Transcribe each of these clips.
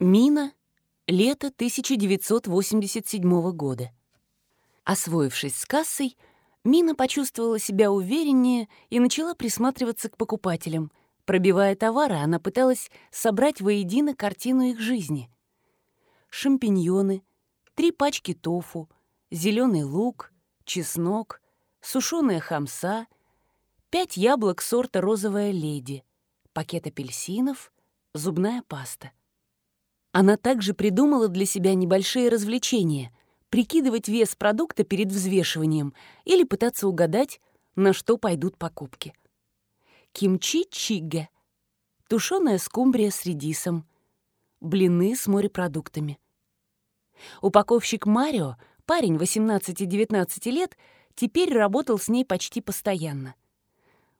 Мина. Лето 1987 года. Освоившись с кассой, Мина почувствовала себя увереннее и начала присматриваться к покупателям. Пробивая товары, она пыталась собрать воедино картину их жизни. Шампиньоны, три пачки тофу, зеленый лук, чеснок, сушеная хамса, пять яблок сорта «Розовая леди», пакет апельсинов, зубная паста. Она также придумала для себя небольшие развлечения — прикидывать вес продукта перед взвешиванием или пытаться угадать, на что пойдут покупки. Кимчи чигге, тушеная скумбрия с редисом, блины с морепродуктами. Упаковщик Марио, парень 18-19 лет, теперь работал с ней почти постоянно.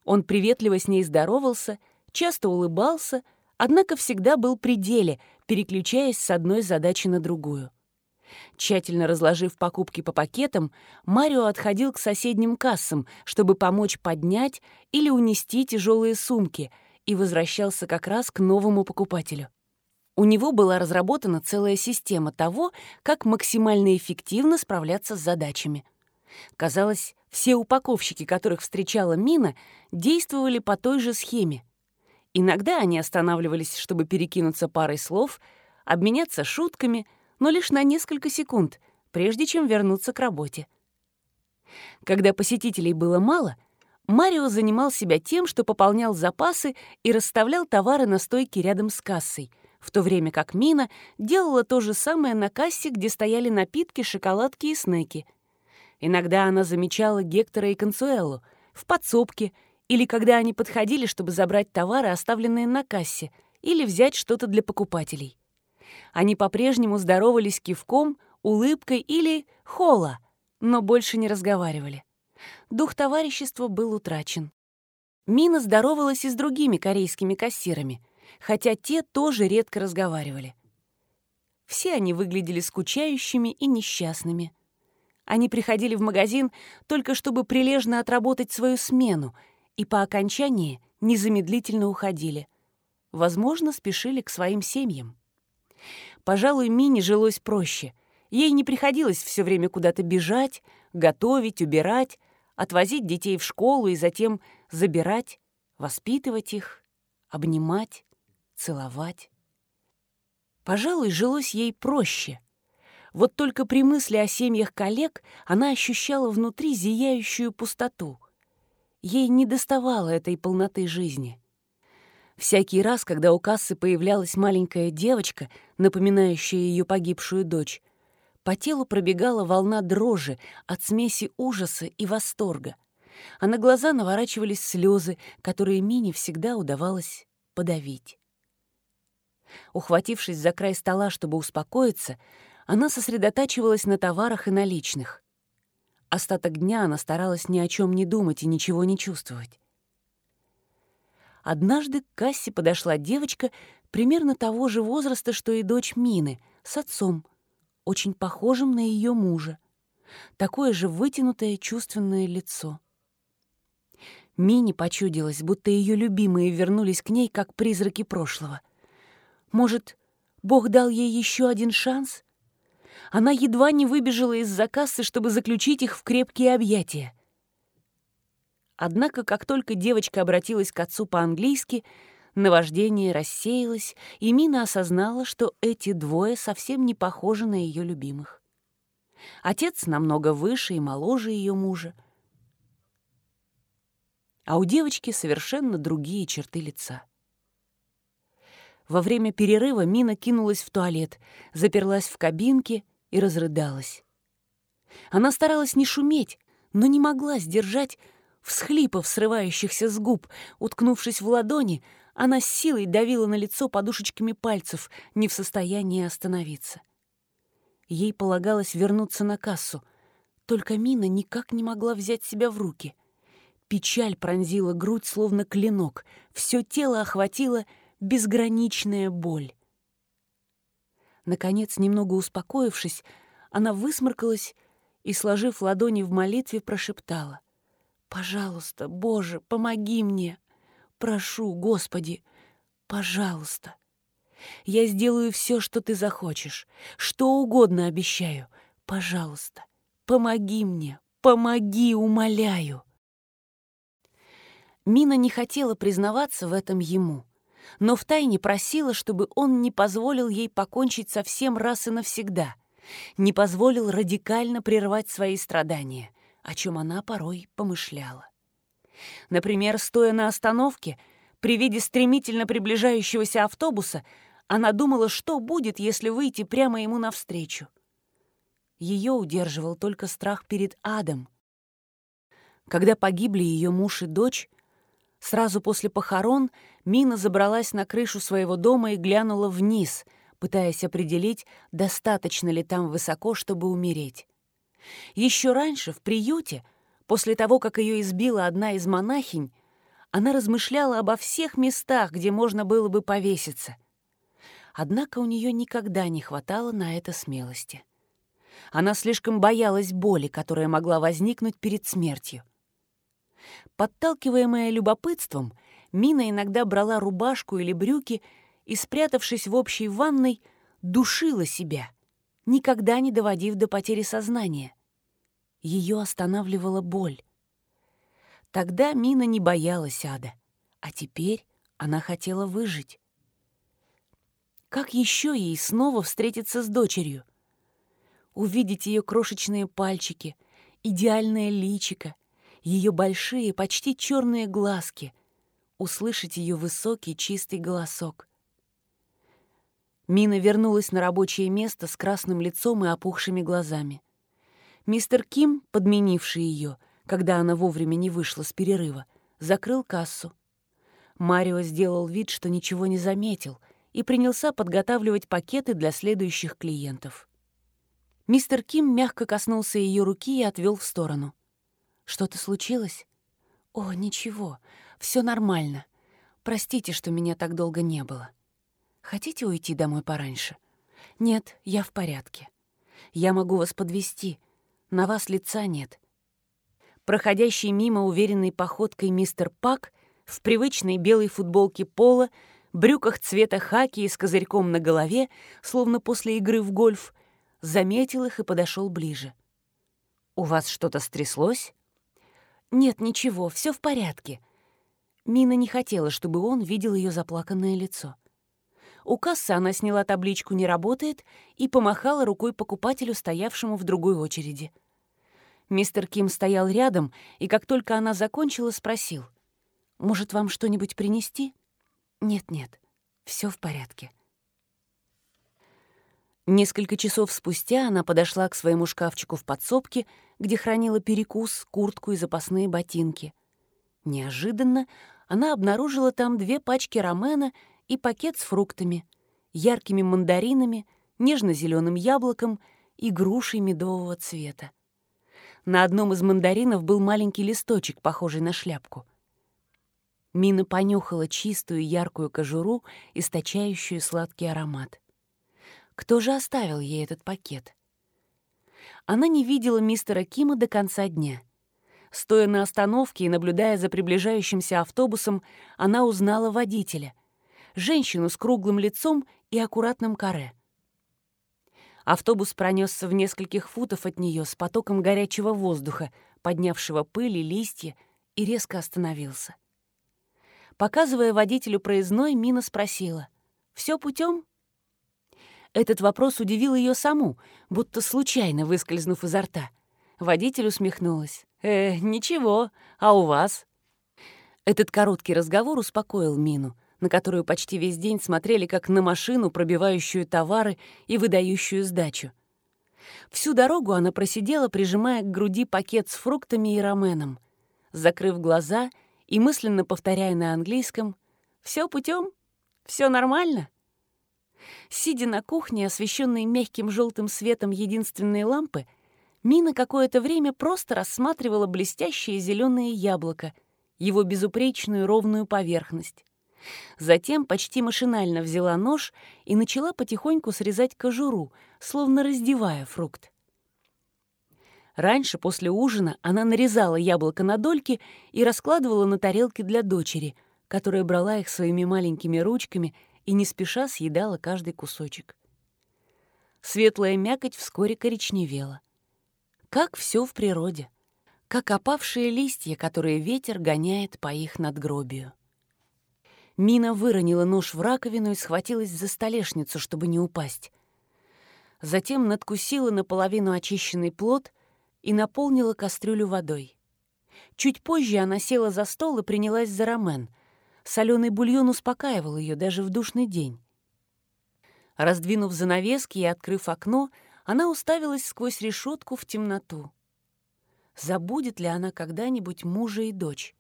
Он приветливо с ней здоровался, часто улыбался — однако всегда был при деле, переключаясь с одной задачи на другую. Тщательно разложив покупки по пакетам, Марио отходил к соседним кассам, чтобы помочь поднять или унести тяжелые сумки, и возвращался как раз к новому покупателю. У него была разработана целая система того, как максимально эффективно справляться с задачами. Казалось, все упаковщики, которых встречала Мина, действовали по той же схеме. Иногда они останавливались, чтобы перекинуться парой слов, обменяться шутками, но лишь на несколько секунд, прежде чем вернуться к работе. Когда посетителей было мало, Марио занимал себя тем, что пополнял запасы и расставлял товары на стойке рядом с кассой, в то время как Мина делала то же самое на кассе, где стояли напитки, шоколадки и снеки. Иногда она замечала Гектора и Консуэлу в подсобке — или когда они подходили, чтобы забрать товары, оставленные на кассе, или взять что-то для покупателей. Они по-прежнему здоровались кивком, улыбкой или хола, но больше не разговаривали. Дух товарищества был утрачен. Мина здоровалась и с другими корейскими кассирами, хотя те тоже редко разговаривали. Все они выглядели скучающими и несчастными. Они приходили в магазин только чтобы прилежно отработать свою смену и по окончании незамедлительно уходили. Возможно, спешили к своим семьям. Пожалуй, Мине жилось проще. Ей не приходилось все время куда-то бежать, готовить, убирать, отвозить детей в школу и затем забирать, воспитывать их, обнимать, целовать. Пожалуй, жилось ей проще. Вот только при мысли о семьях коллег она ощущала внутри зияющую пустоту — Ей не доставало этой полноты жизни. Всякий раз, когда у кассы появлялась маленькая девочка, напоминающая ее погибшую дочь, по телу пробегала волна дрожи от смеси ужаса и восторга, а на глаза наворачивались слезы, которые Мине всегда удавалось подавить. Ухватившись за край стола, чтобы успокоиться, она сосредотачивалась на товарах и наличных. Остаток дня она старалась ни о чем не думать и ничего не чувствовать. Однажды к кассе подошла девочка примерно того же возраста, что и дочь Мины, с отцом, очень похожим на ее мужа. Такое же вытянутое чувственное лицо. Мине почудилось, будто ее любимые вернулись к ней, как призраки прошлого. Может, Бог дал ей еще один шанс? Она едва не выбежала из-за чтобы заключить их в крепкие объятия. Однако, как только девочка обратилась к отцу по-английски, наваждение рассеялось, и Мина осознала, что эти двое совсем не похожи на ее любимых. Отец намного выше и моложе ее мужа, а у девочки совершенно другие черты лица. Во время перерыва Мина кинулась в туалет, заперлась в кабинке и разрыдалась. Она старалась не шуметь, но не могла сдержать всхлипов, срывающихся с губ. Уткнувшись в ладони, она с силой давила на лицо подушечками пальцев, не в состоянии остановиться. Ей полагалось вернуться на кассу, только Мина никак не могла взять себя в руки. Печаль пронзила грудь, словно клинок, все тело охватило безграничная боль. Наконец, немного успокоившись, она высморкалась и, сложив ладони в молитве, прошептала. «Пожалуйста, Боже, помоги мне! Прошу, Господи, пожалуйста!» Я сделаю все, что ты захочешь. Что угодно обещаю. Пожалуйста, помоги мне, помоги, умоляю. Мина не хотела признаваться в этом ему, но втайне просила, чтобы он не позволил ей покончить со всем раз и навсегда, не позволил радикально прервать свои страдания, о чем она порой помышляла. Например, стоя на остановке, при виде стремительно приближающегося автобуса, она думала, что будет, если выйти прямо ему навстречу. Ее удерживал только страх перед адом. Когда погибли ее муж и дочь, сразу после похорон Мина забралась на крышу своего дома и глянула вниз, пытаясь определить, достаточно ли там высоко, чтобы умереть. Еще раньше, в приюте, после того, как ее избила одна из монахинь, она размышляла обо всех местах, где можно было бы повеситься. Однако у нее никогда не хватало на это смелости. Она слишком боялась боли, которая могла возникнуть перед смертью. Подталкиваемая любопытством, Мина иногда брала рубашку или брюки и, спрятавшись в общей ванной, душила себя, никогда не доводив до потери сознания. Ее останавливала боль. Тогда Мина не боялась ада, а теперь она хотела выжить. Как еще ей снова встретиться с дочерью? Увидеть ее крошечные пальчики, идеальное личико, ее большие, почти черные глазки, услышать ее высокий, чистый голосок. Мина вернулась на рабочее место с красным лицом и опухшими глазами. Мистер Ким, подменивший ее, когда она вовремя не вышла с перерыва, закрыл кассу. Марио сделал вид, что ничего не заметил, и принялся подготавливать пакеты для следующих клиентов. Мистер Ким мягко коснулся ее руки и отвел в сторону. «Что-то случилось?» «О, ничего, все нормально. Простите, что меня так долго не было. Хотите уйти домой пораньше?» «Нет, я в порядке. Я могу вас подвести, на вас лица нет. Проходящий мимо уверенной походкой мистер Пак в привычной белой футболке пола, брюках цвета хаки и с козырьком на голове, словно после игры в гольф, заметил их и подошел ближе. «У вас что-то стряслось?» «Нет, ничего, все в порядке». Мина не хотела, чтобы он видел ее заплаканное лицо. У кассы она сняла табличку «Не работает» и помахала рукой покупателю, стоявшему в другой очереди. Мистер Ким стоял рядом, и как только она закончила, спросил. «Может, вам что-нибудь принести?» «Нет-нет, все в порядке». Несколько часов спустя она подошла к своему шкафчику в подсобке, где хранила перекус, куртку и запасные ботинки. Неожиданно она обнаружила там две пачки ромена и пакет с фруктами, яркими мандаринами, нежно зеленым яблоком и грушей медового цвета. На одном из мандаринов был маленький листочек, похожий на шляпку. Мина понюхала чистую яркую кожуру, источающую сладкий аромат. Кто же оставил ей этот пакет? Она не видела мистера Кима до конца дня. Стоя на остановке и наблюдая за приближающимся автобусом, она узнала водителя. Женщину с круглым лицом и аккуратным каре. Автобус пронесся в нескольких футов от нее с потоком горячего воздуха, поднявшего пыль и листья, и резко остановился. Показывая водителю проездной, Мина спросила, «Все путем?» Этот вопрос удивил ее саму, будто случайно выскользнув изо рта. Водитель усмехнулась. «Э, ничего, а у вас?» Этот короткий разговор успокоил Мину — на которую почти весь день смотрели как на машину, пробивающую товары и выдающую сдачу. Всю дорогу она просидела, прижимая к груди пакет с фруктами и раменом, закрыв глаза и мысленно повторяя на английском «Все путем? Все нормально?» Сидя на кухне, освещенной мягким желтым светом единственной лампы, Мина какое-то время просто рассматривала блестящее зеленое яблоко, его безупречную ровную поверхность. Затем почти машинально взяла нож и начала потихоньку срезать кожуру, словно раздевая фрукт. Раньше, после ужина, она нарезала яблоко на дольки и раскладывала на тарелки для дочери, которая брала их своими маленькими ручками и не спеша съедала каждый кусочек. Светлая мякоть вскоре коричневела. Как все в природе, как опавшие листья, которые ветер гоняет по их надгробию. Мина выронила нож в раковину и схватилась за столешницу, чтобы не упасть. Затем надкусила наполовину очищенный плод и наполнила кастрюлю водой. Чуть позже она села за стол и принялась за рамен. Соленый бульон успокаивал ее даже в душный день. Раздвинув занавески и открыв окно, она уставилась сквозь решетку в темноту. Забудет ли она когда-нибудь мужа и дочь?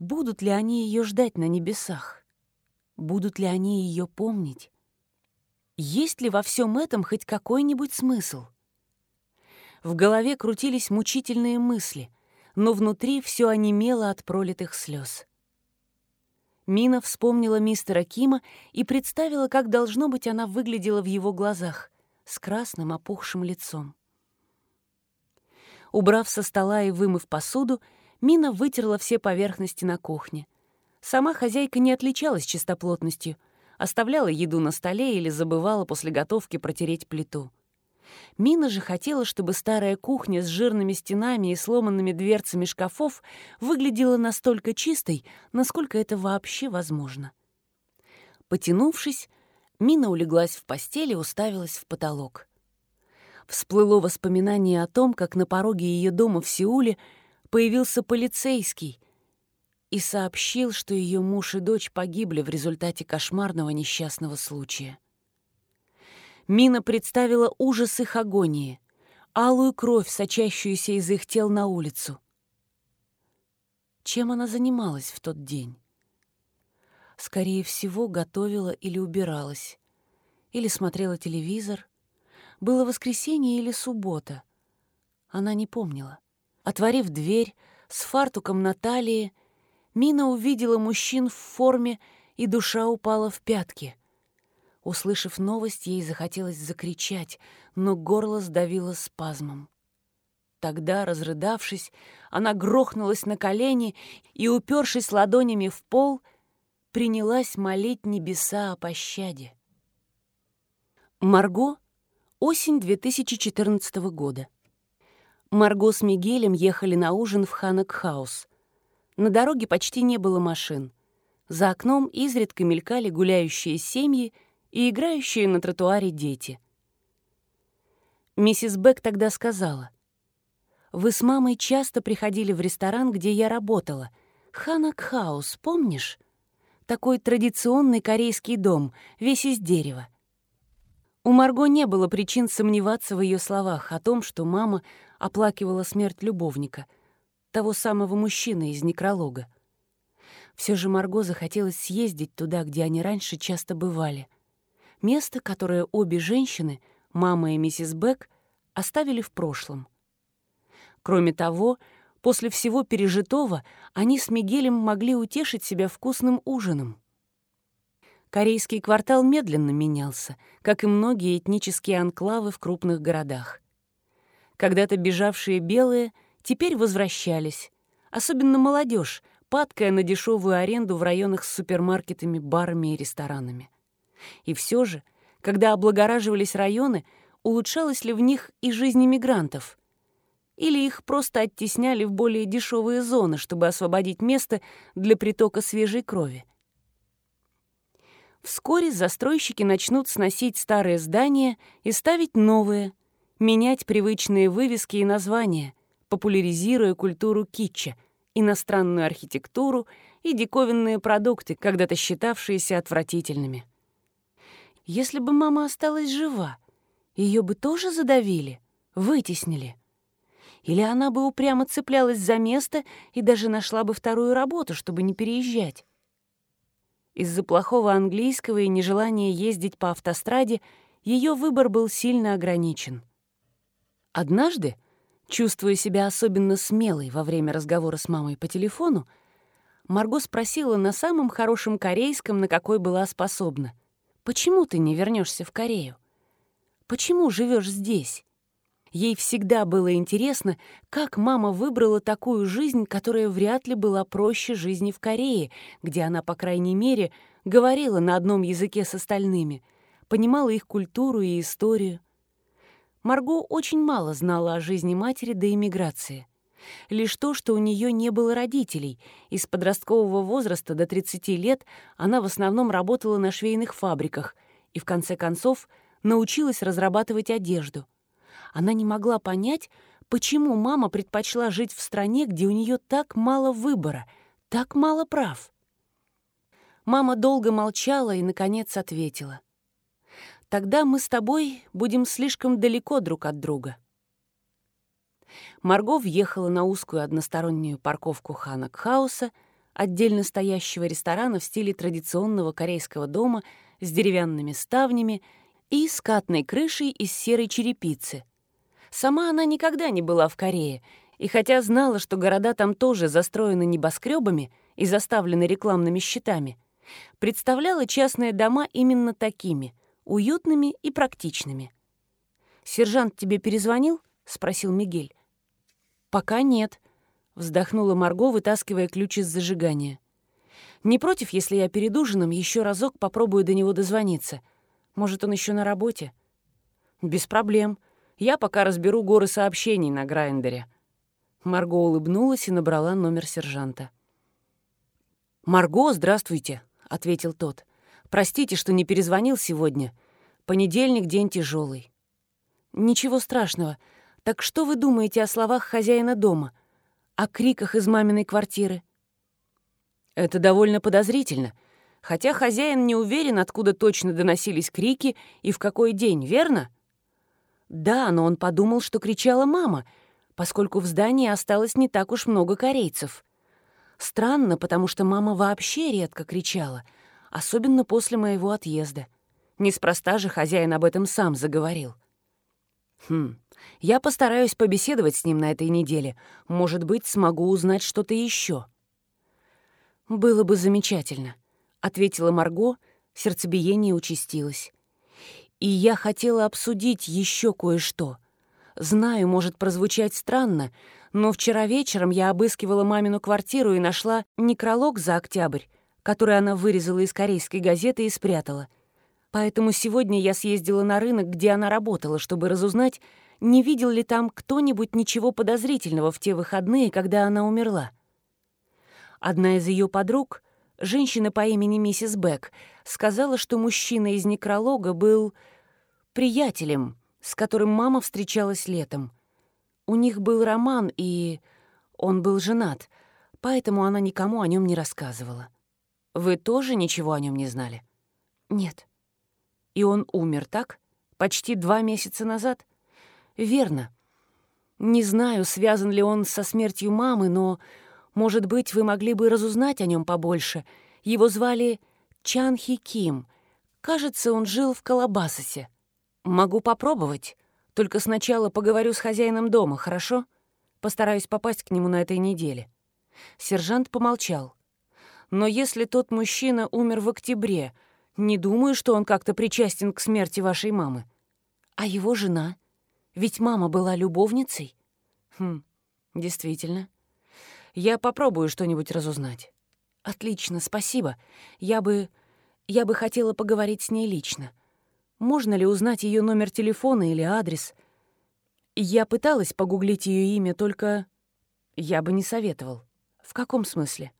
Будут ли они ее ждать на небесах? Будут ли они ее помнить? Есть ли во всем этом хоть какой-нибудь смысл? В голове крутились мучительные мысли, но внутри все онемело от пролитых слез. Мина вспомнила мистера Кима и представила, как должно быть она выглядела в его глазах, с красным опухшим лицом. Убрав со стола и вымыв посуду, Мина вытерла все поверхности на кухне. Сама хозяйка не отличалась чистоплотностью, оставляла еду на столе или забывала после готовки протереть плиту. Мина же хотела, чтобы старая кухня с жирными стенами и сломанными дверцами шкафов выглядела настолько чистой, насколько это вообще возможно. Потянувшись, Мина улеглась в постели и уставилась в потолок. Всплыло воспоминание о том, как на пороге ее дома в Сеуле появился полицейский и сообщил, что ее муж и дочь погибли в результате кошмарного несчастного случая. Мина представила ужас их агонии, алую кровь, сочащуюся из их тел на улицу. Чем она занималась в тот день? Скорее всего, готовила или убиралась, или смотрела телевизор. Было воскресенье или суббота. Она не помнила. Отворив дверь, с фартуком на талии, Мина увидела мужчин в форме, и душа упала в пятки. Услышав новость, ей захотелось закричать, но горло сдавило спазмом. Тогда, разрыдавшись, она грохнулась на колени и, упершись ладонями в пол, принялась молить небеса о пощаде. Марго. Осень 2014 года. Марго с Мигелем ехали на ужин в Ханок-хаус. На дороге почти не было машин. За окном изредка мелькали гуляющие семьи и играющие на тротуаре дети. Миссис Бек тогда сказала, «Вы с мамой часто приходили в ресторан, где я работала. Ханак-хаус, помнишь? Такой традиционный корейский дом, весь из дерева. У Марго не было причин сомневаться в ее словах о том, что мама оплакивала смерть любовника, того самого мужчины из некролога. Все же Марго захотелось съездить туда, где они раньше часто бывали. Место, которое обе женщины, мама и миссис Бек, оставили в прошлом. Кроме того, после всего пережитого они с Мигелем могли утешить себя вкусным ужином. Корейский квартал медленно менялся, как и многие этнические анклавы в крупных городах. Когда-то бежавшие белые теперь возвращались, особенно молодежь, падкая на дешевую аренду в районах с супермаркетами, барами и ресторанами. И все же, когда облагораживались районы, улучшалась ли в них и жизнь иммигрантов? Или их просто оттесняли в более дешевые зоны, чтобы освободить место для притока свежей крови? Вскоре застройщики начнут сносить старые здания и ставить новые, менять привычные вывески и названия, популяризируя культуру китча, иностранную архитектуру и диковинные продукты, когда-то считавшиеся отвратительными. Если бы мама осталась жива, ее бы тоже задавили, вытеснили. Или она бы упрямо цеплялась за место и даже нашла бы вторую работу, чтобы не переезжать. Из-за плохого английского и нежелания ездить по автостраде ее выбор был сильно ограничен. Однажды, чувствуя себя особенно смелой во время разговора с мамой по телефону, Марго спросила на самом хорошем корейском, на какой была способна. «Почему ты не вернешься в Корею? Почему живешь здесь?» Ей всегда было интересно, как мама выбрала такую жизнь, которая вряд ли была проще жизни в Корее, где она, по крайней мере, говорила на одном языке с остальными, понимала их культуру и историю. Марго очень мало знала о жизни матери до эмиграции. Лишь то, что у нее не было родителей, и с подросткового возраста до 30 лет она в основном работала на швейных фабриках и, в конце концов, научилась разрабатывать одежду. Она не могла понять, почему мама предпочла жить в стране, где у нее так мало выбора, так мало прав. Мама долго молчала и, наконец, ответила. «Тогда мы с тобой будем слишком далеко друг от друга». Марго въехала на узкую одностороннюю парковку Ханак-хауса, отдельно стоящего ресторана в стиле традиционного корейского дома с деревянными ставнями и скатной крышей из серой черепицы. Сама она никогда не была в Корее, и хотя знала, что города там тоже застроены небоскребами и заставлены рекламными щитами, представляла частные дома именно такими, уютными и практичными. «Сержант тебе перезвонил?» — спросил Мигель. «Пока нет», — вздохнула Марго, вытаскивая ключ из зажигания. «Не против, если я перед ужином еще разок попробую до него дозвониться? Может, он еще на работе?» «Без проблем. Я пока разберу горы сообщений на Грайндере». Марго улыбнулась и набрала номер сержанта. «Марго, здравствуйте», — ответил тот. «Простите, что не перезвонил сегодня. Понедельник — день тяжелый. «Ничего страшного. Так что вы думаете о словах хозяина дома? О криках из маминой квартиры? Это довольно подозрительно. Хотя хозяин не уверен, откуда точно доносились крики и в какой день, верно? Да, но он подумал, что кричала мама, поскольку в здании осталось не так уж много корейцев. Странно, потому что мама вообще редко кричала, особенно после моего отъезда. Неспроста же хозяин об этом сам заговорил. Хм, я постараюсь побеседовать с ним на этой неделе. Может быть, смогу узнать что-то еще. «Было бы замечательно», — ответила Марго, сердцебиение участилось. «И я хотела обсудить еще кое-что. Знаю, может прозвучать странно, но вчера вечером я обыскивала мамину квартиру и нашла некролог за октябрь, который она вырезала из корейской газеты и спрятала. Поэтому сегодня я съездила на рынок, где она работала, чтобы разузнать, не видел ли там кто-нибудь ничего подозрительного в те выходные, когда она умерла. Одна из ее подруг, женщина по имени миссис Бек, сказала, что мужчина из некролога был приятелем, с которым мама встречалась летом. У них был роман, и он был женат, поэтому она никому о нем не рассказывала. Вы тоже ничего о нем не знали? Нет. И он умер, так? Почти два месяца назад? «Верно. Не знаю, связан ли он со смертью мамы, но, может быть, вы могли бы разузнать о нем побольше. Его звали Чан Хи Ким. Кажется, он жил в Колобасосе. Могу попробовать. Только сначала поговорю с хозяином дома, хорошо? Постараюсь попасть к нему на этой неделе». Сержант помолчал. «Но если тот мужчина умер в октябре, не думаю, что он как-то причастен к смерти вашей мамы. А его жена?» Ведь мама была любовницей. Хм, действительно. Я попробую что-нибудь разузнать. Отлично, спасибо. Я бы... Я бы хотела поговорить с ней лично. Можно ли узнать ее номер телефона или адрес? Я пыталась погуглить ее имя, только... Я бы не советовал. В каком смысле?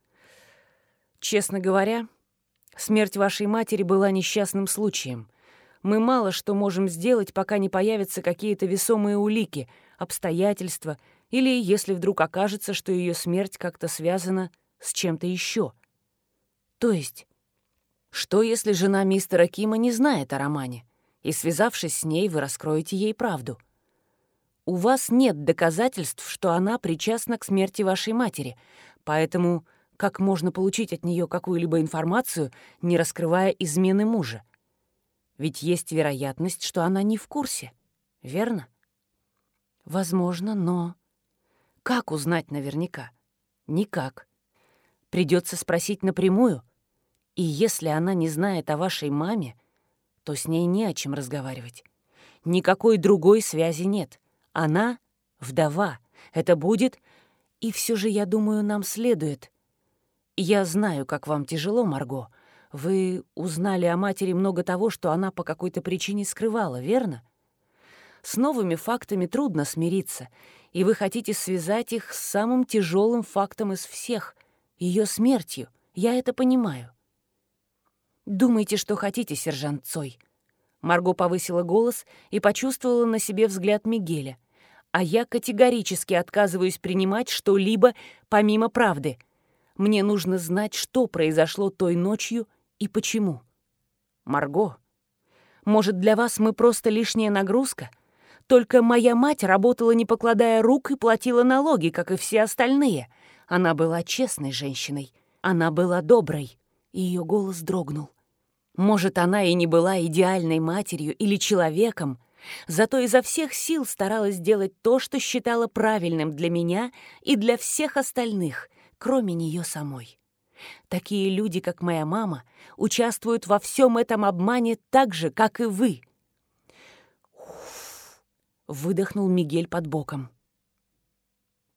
Честно говоря, смерть вашей матери была несчастным случаем — мы мало что можем сделать, пока не появятся какие-то весомые улики, обстоятельства, или если вдруг окажется, что ее смерть как-то связана с чем-то еще. То есть, что если жена мистера Кима не знает о романе, и, связавшись с ней, вы раскроете ей правду? У вас нет доказательств, что она причастна к смерти вашей матери, поэтому как можно получить от нее какую-либо информацию, не раскрывая измены мужа? Ведь есть вероятность, что она не в курсе, верно? Возможно, но... Как узнать наверняка? Никак. Придется спросить напрямую. И если она не знает о вашей маме, то с ней не о чем разговаривать. Никакой другой связи нет. Она — вдова. Это будет... И все же, я думаю, нам следует... Я знаю, как вам тяжело, Марго, Вы узнали о матери много того, что она по какой-то причине скрывала, верно? С новыми фактами трудно смириться, и вы хотите связать их с самым тяжелым фактом из всех — ее смертью. Я это понимаю. Думайте, что хотите, сержант Цой. Марго повысила голос и почувствовала на себе взгляд Мигеля. А я категорически отказываюсь принимать что-либо помимо правды. Мне нужно знать, что произошло той ночью и почему. Марго, может, для вас мы просто лишняя нагрузка? Только моя мать работала, не покладая рук, и платила налоги, как и все остальные. Она была честной женщиной. Она была доброй. И ее голос дрогнул. Может, она и не была идеальной матерью или человеком, зато изо всех сил старалась сделать то, что считала правильным для меня и для всех остальных, кроме нее самой. Такие люди, как моя мама, участвуют во всем этом обмане так же, как и вы. Выдохнул Мигель под боком.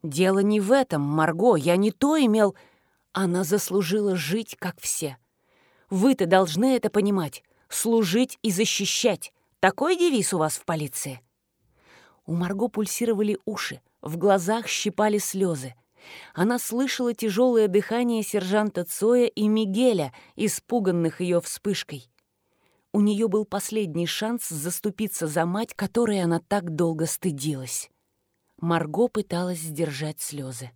Дело не в этом, Марго, я не то имел... Она заслужила жить, как все. Вы-то должны это понимать. Служить и защищать. Такой девиз у вас в полиции. У Марго пульсировали уши, в глазах щипали слезы. Она слышала тяжелое дыхание сержанта Цоя и Мигеля, испуганных ее вспышкой. У нее был последний шанс заступиться за мать, которой она так долго стыдилась. Марго пыталась сдержать слезы.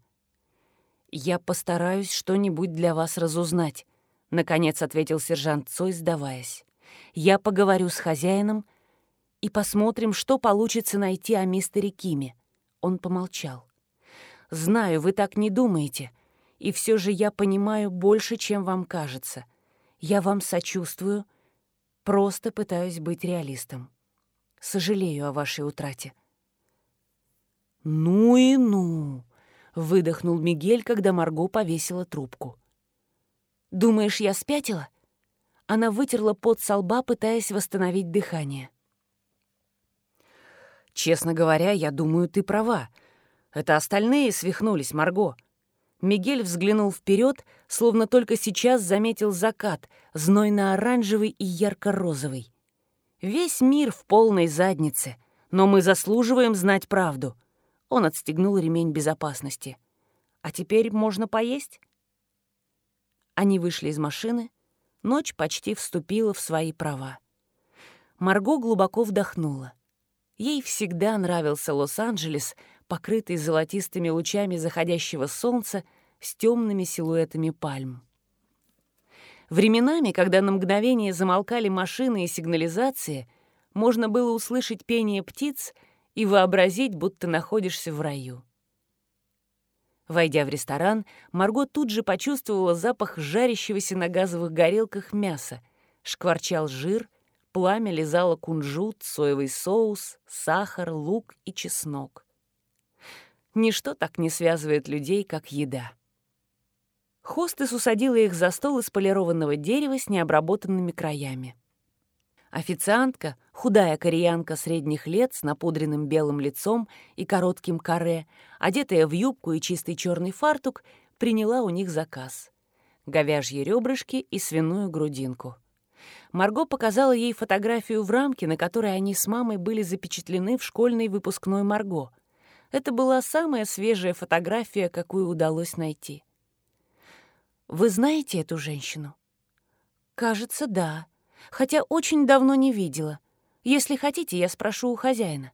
«Я постараюсь что-нибудь для вас разузнать», — наконец ответил сержант Цой, сдаваясь. «Я поговорю с хозяином и посмотрим, что получится найти о мистере Киме». Он помолчал. Знаю, вы так не думаете. И все же я понимаю больше, чем вам кажется. Я вам сочувствую, просто пытаюсь быть реалистом. Сожалею о вашей утрате». «Ну и ну!» — выдохнул Мигель, когда Марго повесила трубку. «Думаешь, я спятила?» Она вытерла пот со лба, пытаясь восстановить дыхание. «Честно говоря, я думаю, ты права», это остальные свихнулись, Марго. Мигель взглянул вперед, словно только сейчас заметил закат, знойно-оранжевый и ярко-розовый. Весь мир в полной заднице, но мы заслуживаем знать правду. Он отстегнул ремень безопасности. А теперь можно поесть? Они вышли из машины. Ночь почти вступила в свои права. Марго глубоко вдохнула. Ей всегда нравился Лос-Анджелес, покрытый золотистыми лучами заходящего солнца с темными силуэтами пальм. Временами, когда на мгновение замолкали машины и сигнализация, можно было услышать пение птиц и вообразить, будто находишься в раю. Войдя в ресторан, Марго тут же почувствовала запах жарящегося на газовых горелках мяса. Шкварчал жир, пламя лизало кунжут, соевый соус, сахар, лук и чеснок. Ничто так не связывает людей, как еда. Хостес усадила их за стол из полированного дерева с необработанными краями. Официантка, худая кореянка средних лет с напудренным белым лицом и коротким каре, одетая в юбку и чистый черный фартук, приняла у них заказ. Говяжьи ребрышки и свиную грудинку. Марго показала ей фотографию в рамке, на которой они с мамой были запечатлены в школьной выпускной Марго — это была самая свежая фотография, какую удалось найти. «Вы знаете эту женщину?» «Кажется, да. Хотя очень давно не видела. Если хотите, я спрошу у хозяина».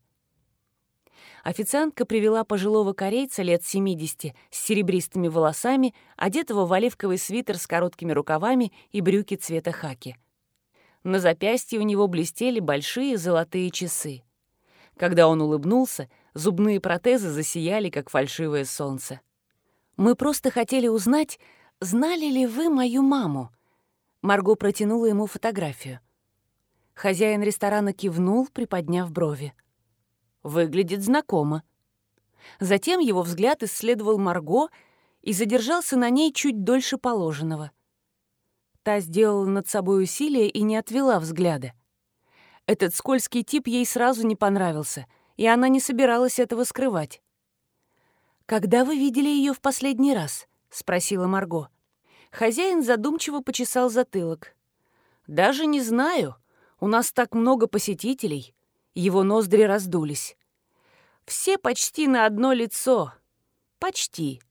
Официантка привела пожилого корейца лет 70 с серебристыми волосами, одетого в оливковый свитер с короткими рукавами и брюки цвета хаки. На запястье у него блестели большие золотые часы. Когда он улыбнулся, Зубные протезы засияли, как фальшивое солнце. «Мы просто хотели узнать, знали ли вы мою маму?» Марго протянула ему фотографию. Хозяин ресторана кивнул, приподняв брови. «Выглядит знакомо». Затем его взгляд исследовал Марго и задержался на ней чуть дольше положенного. Та сделала над собой усилие и не отвела взгляда. Этот скользкий тип ей сразу не понравился — и она не собиралась этого скрывать. «Когда вы видели ее в последний раз?» — спросила Марго. Хозяин задумчиво почесал затылок. «Даже не знаю. У нас так много посетителей». Его ноздри раздулись. «Все почти на одно лицо. Почти».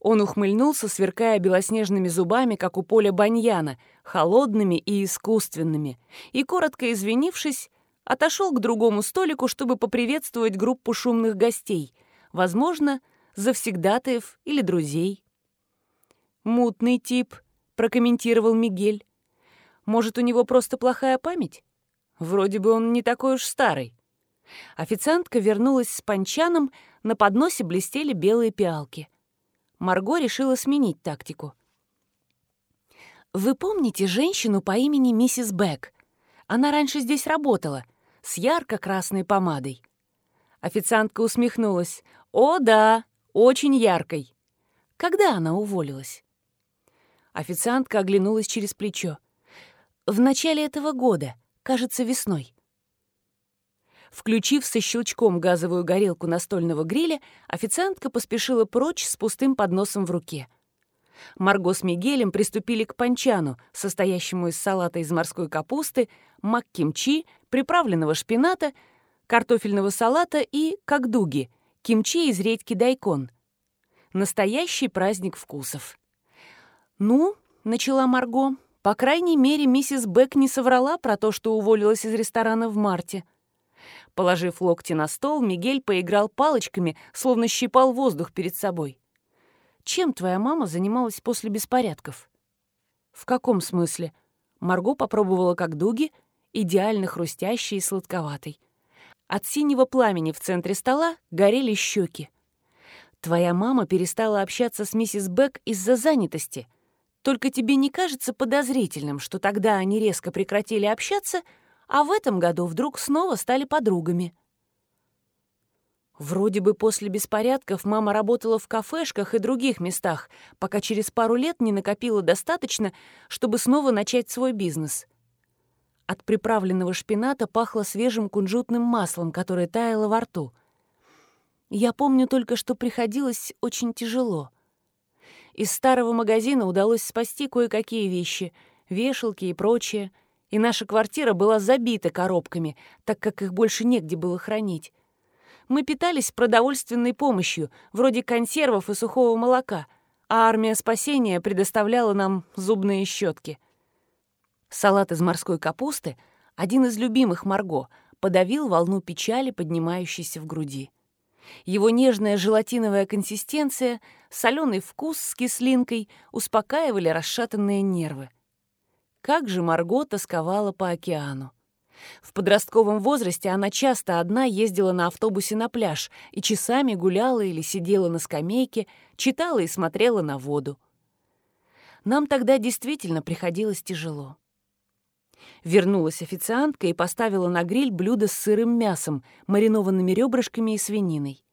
Он ухмыльнулся, сверкая белоснежными зубами, как у поля баньяна, холодными и искусственными, и, коротко извинившись, отошел к другому столику, чтобы поприветствовать группу шумных гостей, возможно, завсегдатаев или друзей. «Мутный тип», — прокомментировал Мигель. «Может, у него просто плохая память? Вроде бы он не такой уж старый». Официантка вернулась с панчаном, на подносе блестели белые пиалки — Марго решила сменить тактику. «Вы помните женщину по имени миссис Бек? Она раньше здесь работала, с ярко-красной помадой». Официантка усмехнулась. «О, да, очень яркой». «Когда она уволилась?» Официантка оглянулась через плечо. «В начале этого года, кажется, весной». Включив со щелчком газовую горелку настольного гриля, официантка поспешила прочь с пустым подносом в руке. Марго с Мигелем приступили к панчану, состоящему из салата из морской капусты, мак-кимчи, приправленного шпината, картофельного салата и кагдуги, кимчи из редьки дайкон. Настоящий праздник вкусов. «Ну», — начала Марго, — «по крайней мере, миссис Бек не соврала про то, что уволилась из ресторана в марте». Положив локти на стол, Мигель поиграл палочками, словно щипал воздух перед собой. «Чем твоя мама занималась после беспорядков?» «В каком смысле?» Марго попробовала как дуги, идеально хрустящий и сладковатый. От синего пламени в центре стола горели щеки. «Твоя мама перестала общаться с миссис Бек из-за занятости. Только тебе не кажется подозрительным, что тогда они резко прекратили общаться — а в этом году вдруг снова стали подругами. Вроде бы после беспорядков мама работала в кафешках и других местах, пока через пару лет не накопила достаточно, чтобы снова начать свой бизнес. От приправленного шпината пахло свежим кунжутным маслом, которое таяло во рту. Я помню только, что приходилось очень тяжело. Из старого магазина удалось спасти кое-какие вещи — вешалки и прочее — и наша квартира была забита коробками, так как их больше негде было хранить. Мы питались продовольственной помощью, вроде консервов и сухого молока, а армия спасения предоставляла нам зубные щетки. Салат из морской капусты, один из любимых Марго, подавил волну печали, поднимающейся в груди. Его нежная желатиновая консистенция, соленый вкус с кислинкой успокаивали расшатанные нервы. Как же Марго тосковала по океану. В подростковом возрасте она часто одна ездила на автобусе на пляж и часами гуляла или сидела на скамейке, читала и смотрела на воду. Нам тогда действительно приходилось тяжело. Вернулась официантка и поставила на гриль блюдо с сырым мясом, маринованными ребрышками и свининой.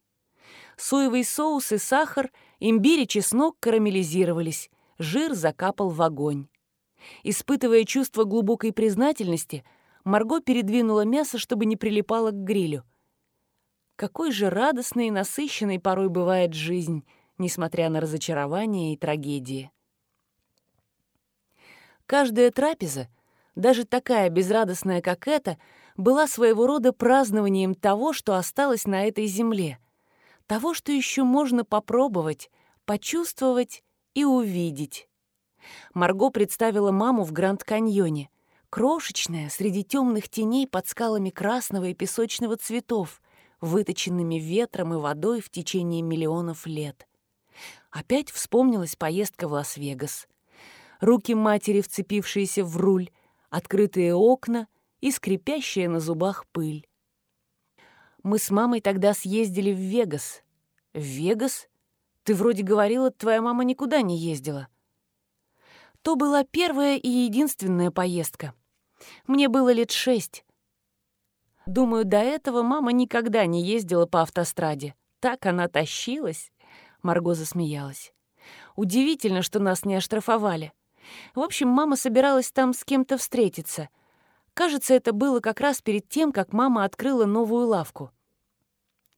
Соевый соус и сахар, имбирь и чеснок карамелизировались, жир закапал в огонь. Испытывая чувство глубокой признательности, Марго передвинула мясо, чтобы не прилипало к грилю. Какой же радостной и насыщенной порой бывает жизнь, несмотря на разочарования и трагедии. Каждая трапеза, даже такая безрадостная, как эта, была своего рода празднованием того, что осталось на этой земле, того, что еще можно попробовать, почувствовать и увидеть. Марго представила маму в Гранд-каньоне. Крошечная, среди темных теней под скалами красного и песочного цветов, выточенными ветром и водой в течение миллионов лет. Опять вспомнилась поездка в Лас-Вегас. Руки матери, вцепившиеся в руль, открытые окна и скрипящая на зубах пыль. Мы с мамой тогда съездили в Вегас. В Вегас? Ты вроде говорила, твоя мама никуда не ездила. То была первая и единственная поездка. Мне было лет шесть. Думаю, до этого мама никогда не ездила по автостраде. Так она тащилась. Марго засмеялась. Удивительно, что нас не оштрафовали. В общем, мама собиралась там с кем-то встретиться. Кажется, это было как раз перед тем, как мама открыла новую лавку.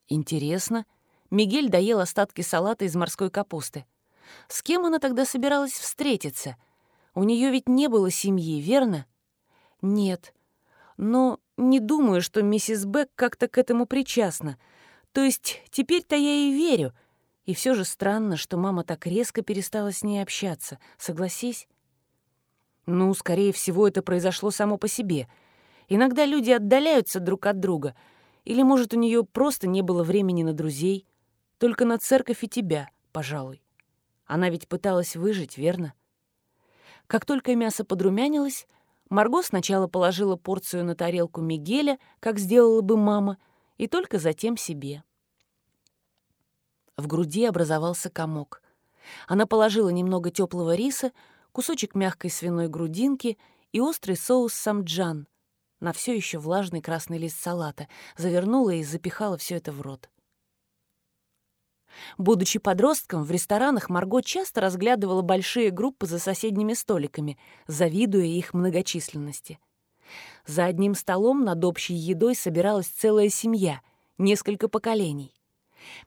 Интересно. Мигель доел остатки салата из морской капусты. С кем она тогда собиралась встретиться? У нее ведь не было семьи, верно? Нет. Но не думаю, что миссис Бек как-то к этому причастна. То есть теперь-то я ей верю. И все же странно, что мама так резко перестала с ней общаться. Согласись? Ну, скорее всего, это произошло само по себе. Иногда люди отдаляются друг от друга. Или, может, у нее просто не было времени на друзей. Только на церковь и тебя, пожалуй. Она ведь пыталась выжить, верно? Как только мясо подрумянилось, Марго сначала положила порцию на тарелку Мигеля, как сделала бы мама, и только затем себе. В груди образовался комок. Она положила немного теплого риса, кусочек мягкой свиной грудинки и острый соус самджан на все еще влажный красный лист салата, завернула и запихала все это в рот. Будучи подростком, в ресторанах Марго часто разглядывала большие группы за соседними столиками, завидуя их многочисленности. За одним столом над общей едой собиралась целая семья, несколько поколений.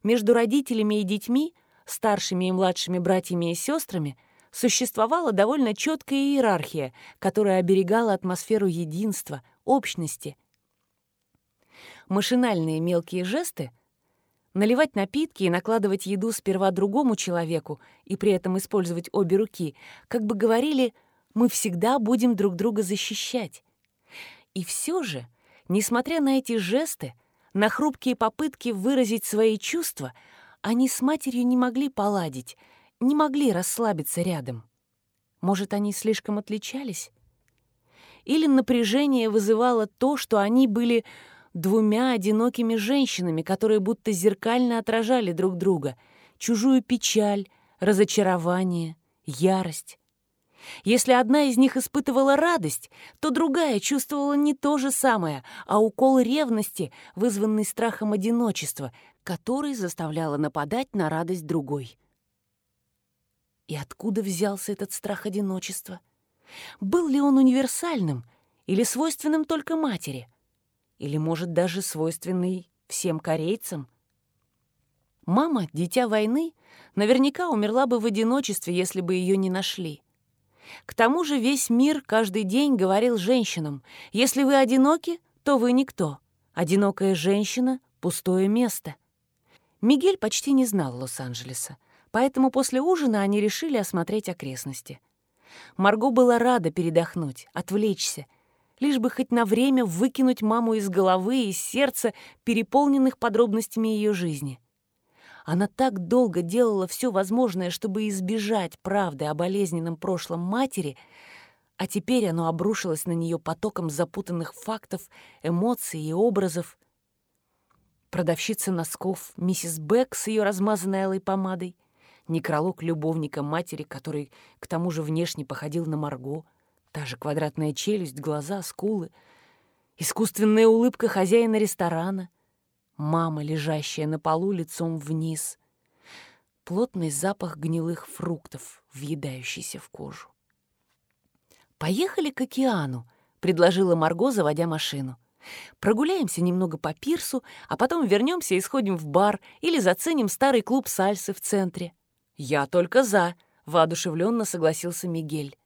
Между родителями и детьми, старшими и младшими братьями и сестрами существовала довольно четкая иерархия, которая оберегала атмосферу единства, общности. Машинальные мелкие жесты — Наливать напитки и накладывать еду сперва другому человеку и при этом использовать обе руки, как бы говорили, мы всегда будем друг друга защищать. И все же, несмотря на эти жесты, на хрупкие попытки выразить свои чувства, они с матерью не могли поладить, не могли расслабиться рядом. Может, они слишком отличались? Или напряжение вызывало то, что они были двумя одинокими женщинами, которые будто зеркально отражали друг друга, чужую печаль, разочарование, ярость. Если одна из них испытывала радость, то другая чувствовала не то же самое, а укол ревности, вызванный страхом одиночества, который заставляла нападать на радость другой. И откуда взялся этот страх одиночества? Был ли он универсальным или свойственным только матери? Или, может, даже свойственный всем корейцам? Мама, дитя войны, наверняка умерла бы в одиночестве, если бы ее не нашли. К тому же весь мир каждый день говорил женщинам, если вы одиноки, то вы никто. Одинокая женщина — пустое место. Мигель почти не знал Лос-Анджелеса, поэтому после ужина они решили осмотреть окрестности. Марго была рада передохнуть, отвлечься — лишь бы хоть на время выкинуть маму из головы и из сердца, переполненных подробностями ее жизни. Она так долго делала все возможное, чтобы избежать правды о болезненном прошлом матери, а теперь оно обрушилось на нее потоком запутанных фактов, эмоций и образов. Продавщица носков, миссис Бек с ее размазанной алой помадой, некролог любовника матери, который к тому же внешне походил на Марго — Та же квадратная челюсть, глаза, скулы. Искусственная улыбка хозяина ресторана. Мама, лежащая на полу лицом вниз. Плотный запах гнилых фруктов, въедающийся в кожу. «Поехали к океану», — предложила Марго, заводя машину. «Прогуляемся немного по пирсу, а потом вернемся и сходим в бар или заценим старый клуб сальсы в центре». «Я только за», — воодушевленно согласился Мигель.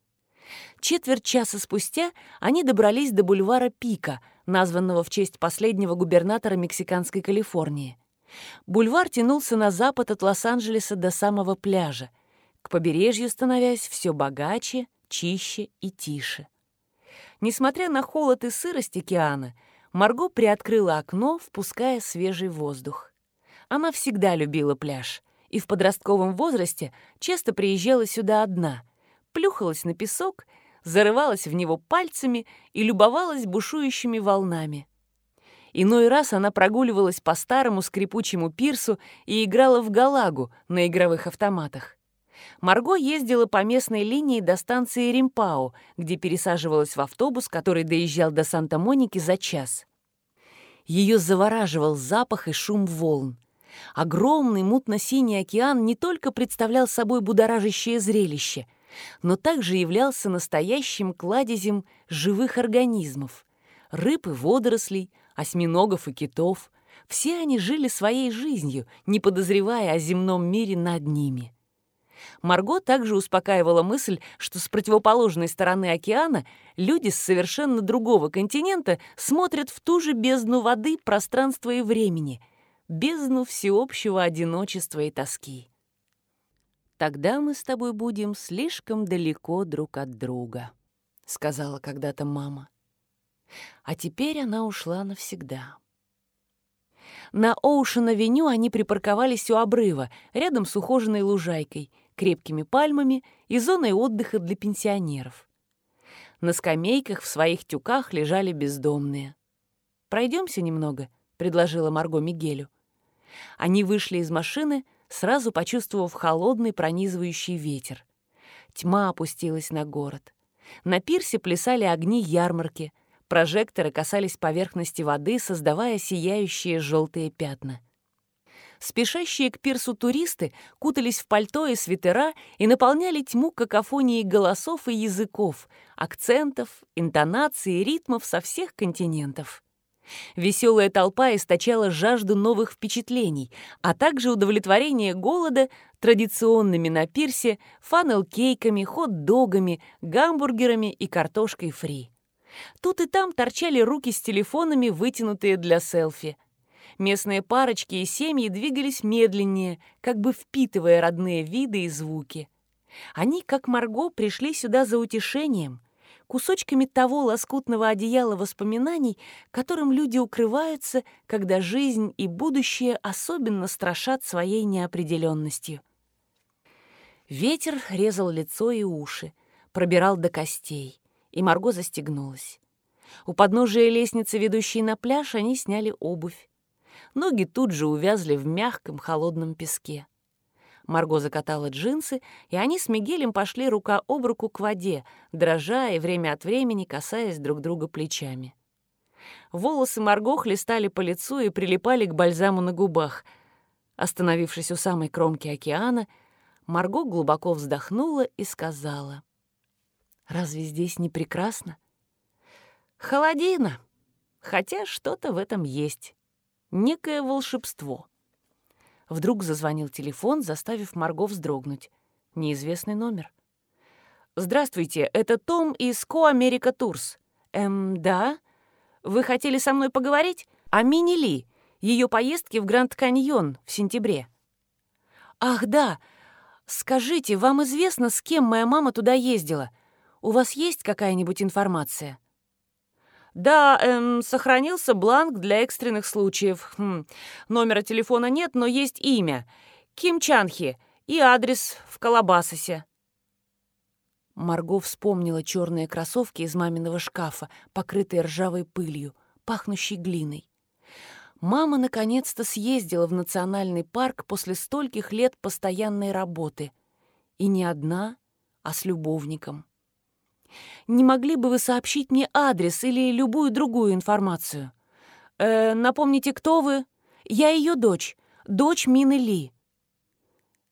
Четверть часа спустя они добрались до бульвара Пика, названного в честь последнего губернатора мексиканской Калифорнии. Бульвар тянулся на запад от Лос-Анджелеса до самого пляжа, к побережью становясь все богаче, чище и тише. Несмотря на холод и сырость океана, Марго приоткрыла окно, впуская свежий воздух. Она всегда любила пляж и в подростковом возрасте часто приезжала сюда одна — плюхалась на песок, зарывалась в него пальцами и любовалась бушующими волнами. Иной раз она прогуливалась по старому скрипучему пирсу и играла в галагу на игровых автоматах. Марго ездила по местной линии до станции Римпао, где пересаживалась в автобус, который доезжал до Санта-Моники за час. Ее завораживал запах и шум волн. Огромный мутно-синий океан не только представлял собой будоражащее зрелище, но также являлся настоящим кладезем живых организмов. Рыб и водорослей, осьминогов и китов. Все они жили своей жизнью, не подозревая о земном мире над ними. Марго также успокаивала мысль, что с противоположной стороны океана люди с совершенно другого континента смотрят в ту же бездну воды, пространства и времени, бездну всеобщего одиночества и тоски. «Тогда мы с тобой будем слишком далеко друг от друга», — сказала когда-то мама. А теперь она ушла навсегда. На Оушен-авеню они припарковались у обрыва, рядом с ухоженной лужайкой, крепкими пальмами и зоной отдыха для пенсионеров. На скамейках в своих тюках лежали бездомные. Пройдемся немного», — предложила Марго Мигелю. Они вышли из машины, сразу почувствовав холодный пронизывающий ветер. Тьма опустилась на город. На пирсе плясали огни ярмарки — Прожекторы касались поверхности воды, создавая сияющие желтые пятна. Спешащие к пирсу туристы кутались в пальто и свитера и наполняли тьму какофонией голосов и языков, акцентов, интонаций и ритмов со всех континентов. Веселая толпа источала жажду новых впечатлений, а также удовлетворение голода традиционными на пирсе фанел-кейками, хот-догами, гамбургерами и картошкой фри. Тут и там торчали руки с телефонами, вытянутые для селфи. Местные парочки и семьи двигались медленнее, как бы впитывая родные виды и звуки. Они, как Марго, пришли сюда за утешением, кусочками того лоскутного одеяла воспоминаний, которым люди укрываются, когда жизнь и будущее особенно страшат своей неопределенностью. Ветер резал лицо и уши, пробирал до костей и Марго застегнулась. У подножия лестницы, ведущей на пляж, они сняли обувь. Ноги тут же увязли в мягком холодном песке. Марго закатала джинсы, и они с Мигелем пошли рука об руку к воде, дрожа и время от времени касаясь друг друга плечами. Волосы Марго хлестали по лицу и прилипали к бальзаму на губах. Остановившись у самой кромки океана, Марго глубоко вздохнула и сказала. Разве здесь не прекрасно? Холодина, хотя что-то в этом есть. Некое волшебство. Вдруг зазвонил телефон, заставив Марго вздрогнуть. Неизвестный номер. «Здравствуйте, это Том из Ко Америка Турс». «Эм, да? Вы хотели со мной поговорить? О Мини Ли, ее поездке в Гранд Каньон в сентябре». «Ах, да! Скажите, вам известно, с кем моя мама туда ездила? У вас есть какая-нибудь информация?» «Да, эм, сохранился бланк для экстренных случаев. Хм, номера телефона нет, но есть имя. Ким Чанхи и адрес в Колобасосе». Марго вспомнила черные кроссовки из маминого шкафа, покрытые ржавой пылью, пахнущей глиной. Мама наконец-то съездила в национальный парк после стольких лет постоянной работы. И не одна, а с любовником. Не могли бы вы сообщить мне адрес или любую другую информацию? Э, напомните, кто вы? Я ее дочь, дочь Мины Ли».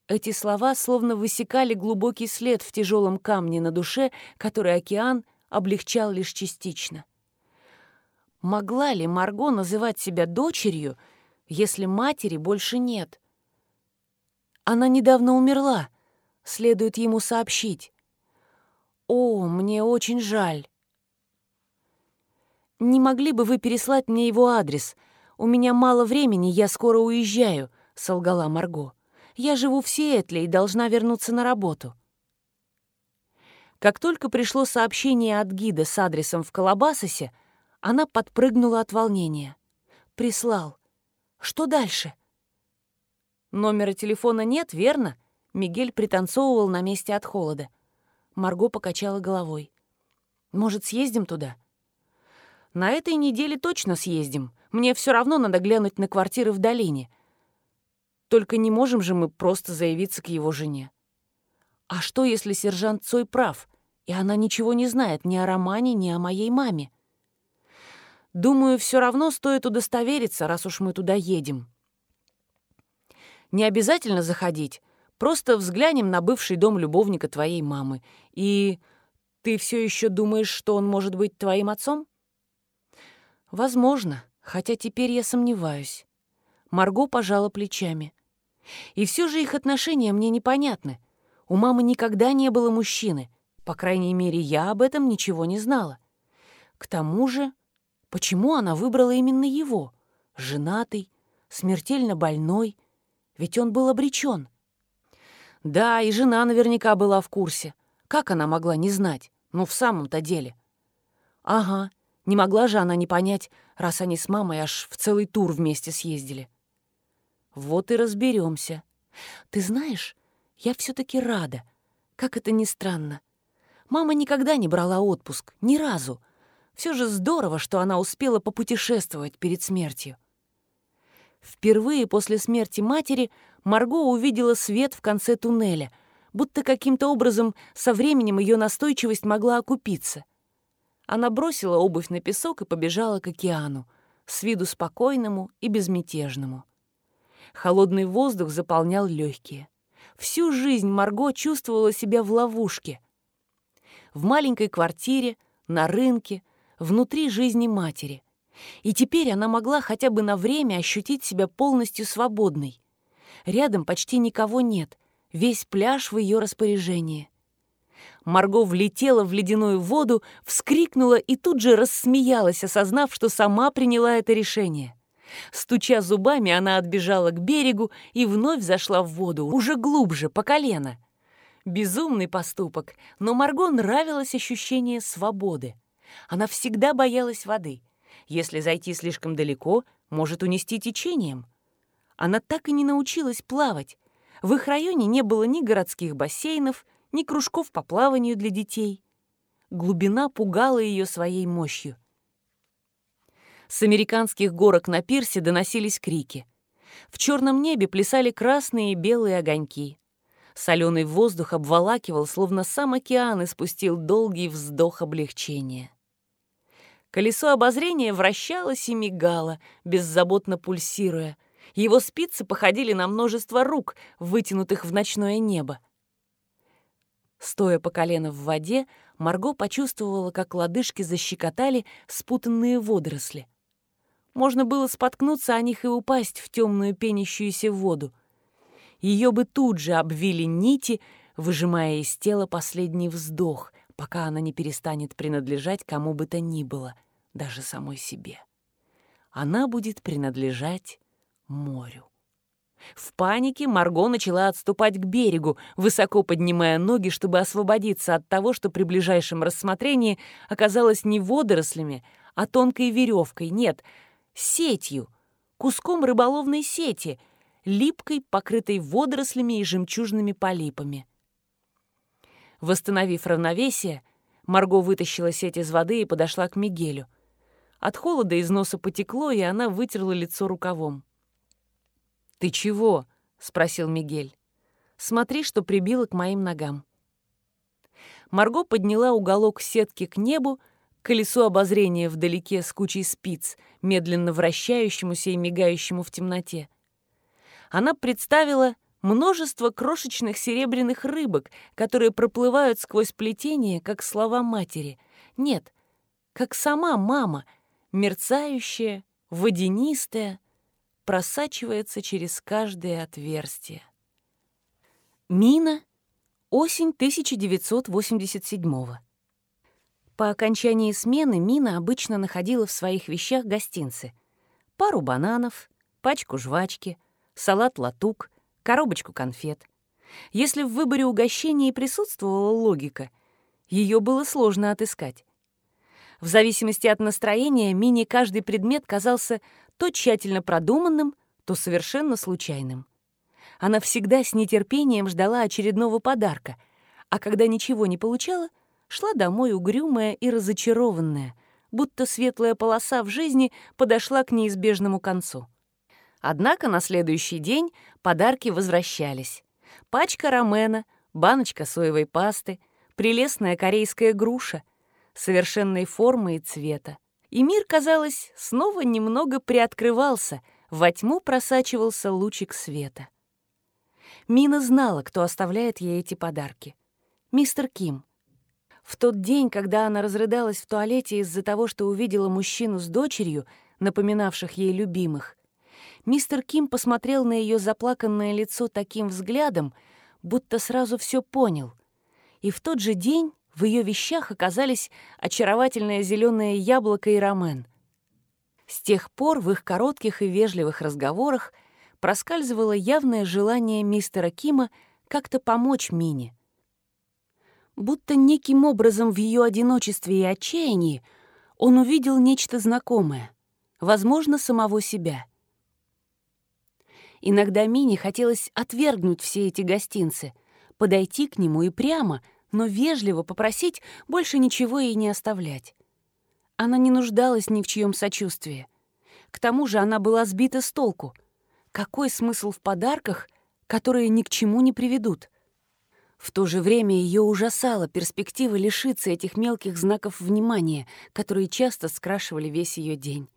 Эти слова словно высекали глубокий след в тяжелом камне на душе, который океан облегчал лишь частично. Могла ли Марго называть себя дочерью, если матери больше нет? Она недавно умерла, следует ему сообщить. «О, мне очень жаль». «Не могли бы вы переслать мне его адрес? У меня мало времени, я скоро уезжаю», — солгала Марго. «Я живу в Сиэтле и должна вернуться на работу». Как только пришло сообщение от гида с адресом в Колобасосе, она подпрыгнула от волнения. «Прислал. Что дальше?» «Номера телефона нет, верно?» Мигель пританцовывал на месте от холода. Марго покачала головой. «Может, съездим туда?» «На этой неделе точно съездим. Мне все равно надо глянуть на квартиры в долине. Только не можем же мы просто заявиться к его жене. А что, если сержант Цой прав, и она ничего не знает ни о Романе, ни о моей маме? Думаю, все равно стоит удостовериться, раз уж мы туда едем. Не обязательно заходить. Просто взглянем на бывший дом любовника твоей мамы. И ты все еще думаешь, что он может быть твоим отцом? Возможно, хотя теперь я сомневаюсь. Марго пожала плечами. И все же их отношения мне непонятны. У мамы никогда не было мужчины. По крайней мере, я об этом ничего не знала. К тому же, почему она выбрала именно его? Женатый, смертельно больной, ведь он был обречен. Да, и жена наверняка была в курсе. Как она могла не знать? Ну, в самом-то деле. Ага, не могла же она не понять, раз они с мамой аж в целый тур вместе съездили. Вот и разберемся. Ты знаешь, я все таки рада. Как это ни странно. Мама никогда не брала отпуск, ни разу. Все же здорово, что она успела попутешествовать перед смертью. Впервые после смерти матери Марго увидела свет в конце туннеля, будто каким-то образом со временем ее настойчивость могла окупиться. Она бросила обувь на песок и побежала к океану, с виду спокойному и безмятежному. Холодный воздух заполнял легкие. Всю жизнь Марго чувствовала себя в ловушке. В маленькой квартире, на рынке, внутри жизни матери. И теперь она могла хотя бы на время ощутить себя полностью свободной. Рядом почти никого нет, весь пляж в ее распоряжении. Марго влетела в ледяную воду, вскрикнула и тут же рассмеялась, осознав, что сама приняла это решение. Стуча зубами, она отбежала к берегу и вновь зашла в воду, уже глубже, по колено. Безумный поступок, но Марго нравилось ощущение свободы. Она всегда боялась воды. Если зайти слишком далеко, может унести течением. Она так и не научилась плавать. В их районе не было ни городских бассейнов, ни кружков по плаванию для детей. Глубина пугала ее своей мощью. С американских горок на пирсе доносились крики. В черном небе плясали красные и белые огоньки. Соленый воздух обволакивал, словно сам океан испустил долгий вздох облегчения. Колесо обозрения вращалось и мигало, беззаботно пульсируя. Его спицы походили на множество рук, вытянутых в ночное небо. Стоя по колено в воде, Марго почувствовала, как лодыжки защекотали спутанные водоросли. Можно было споткнуться о них и упасть в темную пенящуюся воду. Ее бы тут же обвили нити, выжимая из тела последний вздох, пока она не перестанет принадлежать кому бы то ни было, даже самой себе. Она будет принадлежать морю. В панике Марго начала отступать к берегу, высоко поднимая ноги, чтобы освободиться от того, что при ближайшем рассмотрении оказалось не водорослями, а тонкой веревкой, нет, сетью, куском рыболовной сети, липкой, покрытой водорослями и жемчужными полипами. Восстановив равновесие, Марго вытащила сеть из воды и подошла к Мигелю. От холода из носа потекло, и она вытерла лицо рукавом. «Ты чего?» — спросил Мигель. «Смотри, что прибило к моим ногам». Марго подняла уголок сетки к небу, к колесу обозрения вдалеке с кучей спиц, медленно вращающемуся и мигающему в темноте. Она представила множество крошечных серебряных рыбок, которые проплывают сквозь плетение, как слова матери. Нет, как сама мама, мерцающая, водянистая, просачивается через каждое отверстие. Мина. Осень 1987 -го. По окончании смены Мина обычно находила в своих вещах гостинцы. Пару бананов, пачку жвачки, салат-латук, коробочку конфет. Если в выборе угощений присутствовала логика, ее было сложно отыскать. В зависимости от настроения Мине каждый предмет казался то тщательно продуманным, то совершенно случайным. Она всегда с нетерпением ждала очередного подарка, а когда ничего не получала, шла домой угрюмая и разочарованная, будто светлая полоса в жизни подошла к неизбежному концу. Однако на следующий день подарки возвращались. Пачка ромена, баночка соевой пасты, прелестная корейская груша, совершенной формы и цвета, и мир, казалось, снова немного приоткрывался, во тьму просачивался лучик света. Мина знала, кто оставляет ей эти подарки. Мистер Ким. В тот день, когда она разрыдалась в туалете из-за того, что увидела мужчину с дочерью, напоминавших ей любимых, мистер Ким посмотрел на ее заплаканное лицо таким взглядом, будто сразу все понял. И в тот же день в ее вещах оказались очаровательное зеленое яблоко и ромен. С тех пор в их коротких и вежливых разговорах проскальзывало явное желание мистера Кима как-то помочь Мине. Будто неким образом в ее одиночестве и отчаянии он увидел нечто знакомое, возможно, самого себя. Иногда Мине хотелось отвергнуть все эти гостинцы, подойти к нему и прямо, но вежливо попросить больше ничего ей не оставлять. Она не нуждалась ни в чьем сочувствии. К тому же она была сбита с толку. Какой смысл в подарках, которые ни к чему не приведут? В то же время ее ужасала перспектива лишиться этих мелких знаков внимания, которые часто скрашивали весь ее день.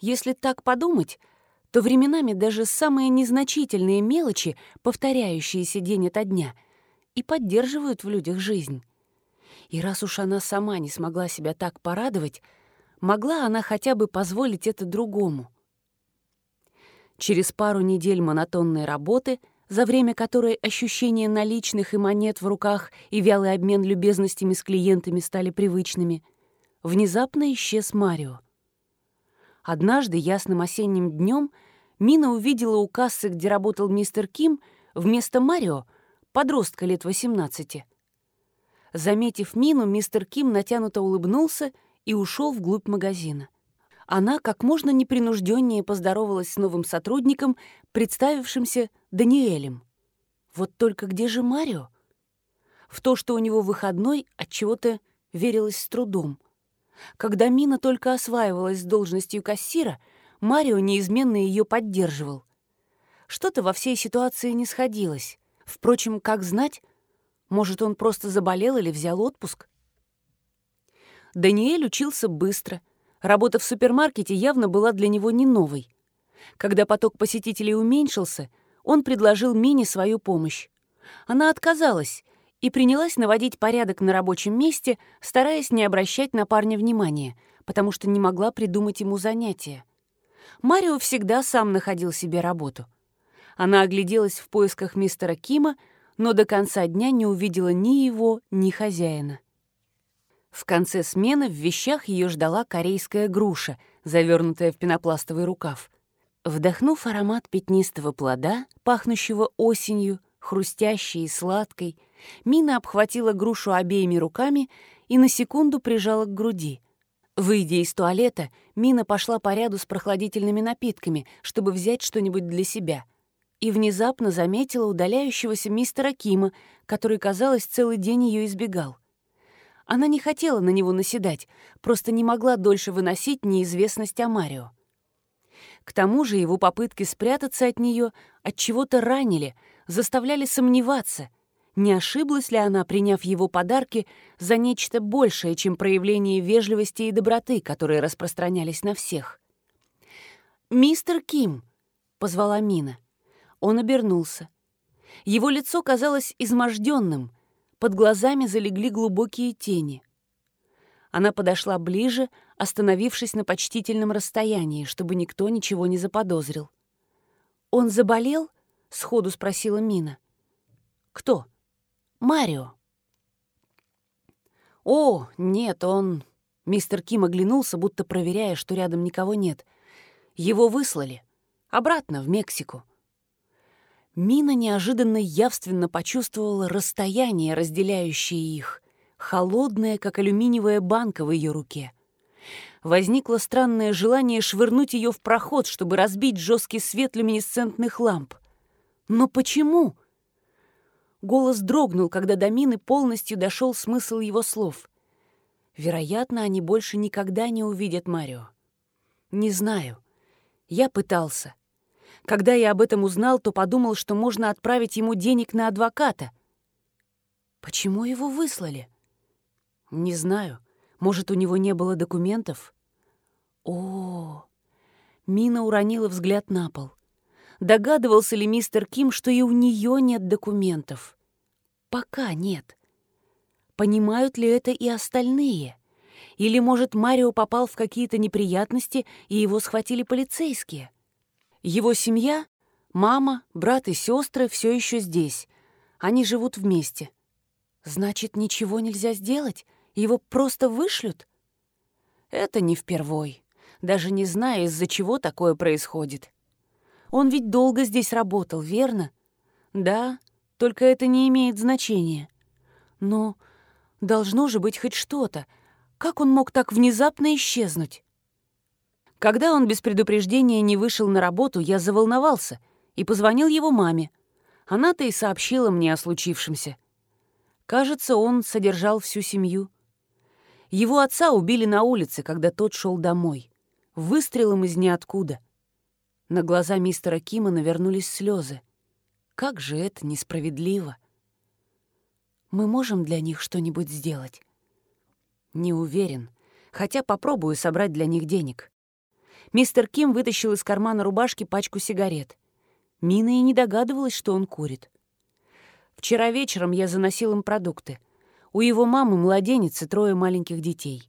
Если так подумать, то временами даже самые незначительные мелочи, повторяющиеся день ото дня, и поддерживают в людях жизнь. И раз уж она сама не смогла себя так порадовать, могла она хотя бы позволить это другому. Через пару недель монотонной работы, за время которой ощущение наличных и монет в руках и вялый обмен любезностями с клиентами стали привычными, внезапно исчез Марио. Однажды ясным осенним днем Мина увидела у кассы, где работал мистер Ким, вместо Марио — подростка лет 18. Заметив Мину, мистер Ким натянуто улыбнулся и ушел вглубь магазина. Она как можно непринужденнее поздоровалась с новым сотрудником, представившимся Даниэлем. Вот только где же Марио? В то, что у него выходной, от чего-то верилось с трудом. Когда Мина только осваивалась с должностью кассира, Марио неизменно ее поддерживал. Что-то во всей ситуации не сходилось. Впрочем, как знать, может, он просто заболел или взял отпуск? Даниэль учился быстро. Работа в супермаркете явно была для него не новой. Когда поток посетителей уменьшился, он предложил Мине свою помощь. Она отказалась и принялась наводить порядок на рабочем месте, стараясь не обращать на парня внимания, потому что не могла придумать ему занятия. Марио всегда сам находил себе работу. Она огляделась в поисках мистера Кима, но до конца дня не увидела ни его, ни хозяина. В конце смены в вещах ее ждала корейская груша, завернутая в пенопластовый рукав. Вдохнув аромат пятнистого плода, пахнущего осенью, хрустящей и сладкой, Мина обхватила грушу обеими руками и на секунду прижала к груди. Выйдя из туалета, Мина пошла по ряду с прохладительными напитками, чтобы взять что-нибудь для себя — и внезапно заметила удаляющегося мистера Кима, который, казалось, целый день ее избегал. Она не хотела на него наседать, просто не могла дольше выносить неизвестность о Марио. К тому же его попытки спрятаться от нее от чего-то ранили, заставляли сомневаться, не ошиблась ли она, приняв его подарки, за нечто большее, чем проявление вежливости и доброты, которые распространялись на всех. «Мистер Ким», — позвала Мина. Он обернулся. Его лицо казалось изможденным, под глазами залегли глубокие тени. Она подошла ближе, остановившись на почтительном расстоянии, чтобы никто ничего не заподозрил. «Он заболел?» — сходу спросила Мина. «Кто?» «Марио». «О, нет, он...» Мистер Ким оглянулся, будто проверяя, что рядом никого нет. «Его выслали. Обратно, в Мексику. Мина неожиданно явственно почувствовала расстояние, разделяющее их, холодное, как алюминиевая банка в ее руке. Возникло странное желание швырнуть ее в проход, чтобы разбить жесткий свет люминесцентных ламп. Но почему? Голос дрогнул, когда до Мины полностью дошел смысл его слов. Вероятно, они больше никогда не увидят Марио. Не знаю. Я пытался. Когда я об этом узнал, то подумал, что можно отправить ему денег на адвоката. Почему его выслали? Не знаю. Может, у него не было документов? О, Мина уронила взгляд на пол. Догадывался ли мистер Ким, что и у нее нет документов? Пока нет. Понимают ли это и остальные? Или, может, Марио попал в какие-то неприятности, и его схватили полицейские? Его семья, мама, брат и сестры все еще здесь, Они живут вместе. Значит, ничего нельзя сделать? Его просто вышлют? Это не впервой, даже не зная, из-за чего такое происходит. Он ведь долго здесь работал, верно? Да, только это не имеет значения. Но должно же быть хоть что-то. Как он мог так внезапно исчезнуть? Когда он без предупреждения не вышел на работу, я заволновался и позвонил его маме. Она-то и сообщила мне о случившемся. Кажется, он содержал всю семью. Его отца убили на улице, когда тот шел домой. Выстрелом из ниоткуда. На глаза мистера Кима навернулись слезы. Как же это несправедливо. Мы можем для них что-нибудь сделать? Не уверен, хотя попробую собрать для них денег. Мистер Ким вытащил из кармана рубашки пачку сигарет. Мина и не догадывалась, что он курит. Вчера вечером я заносил им продукты. У его мамы младенец и трое маленьких детей.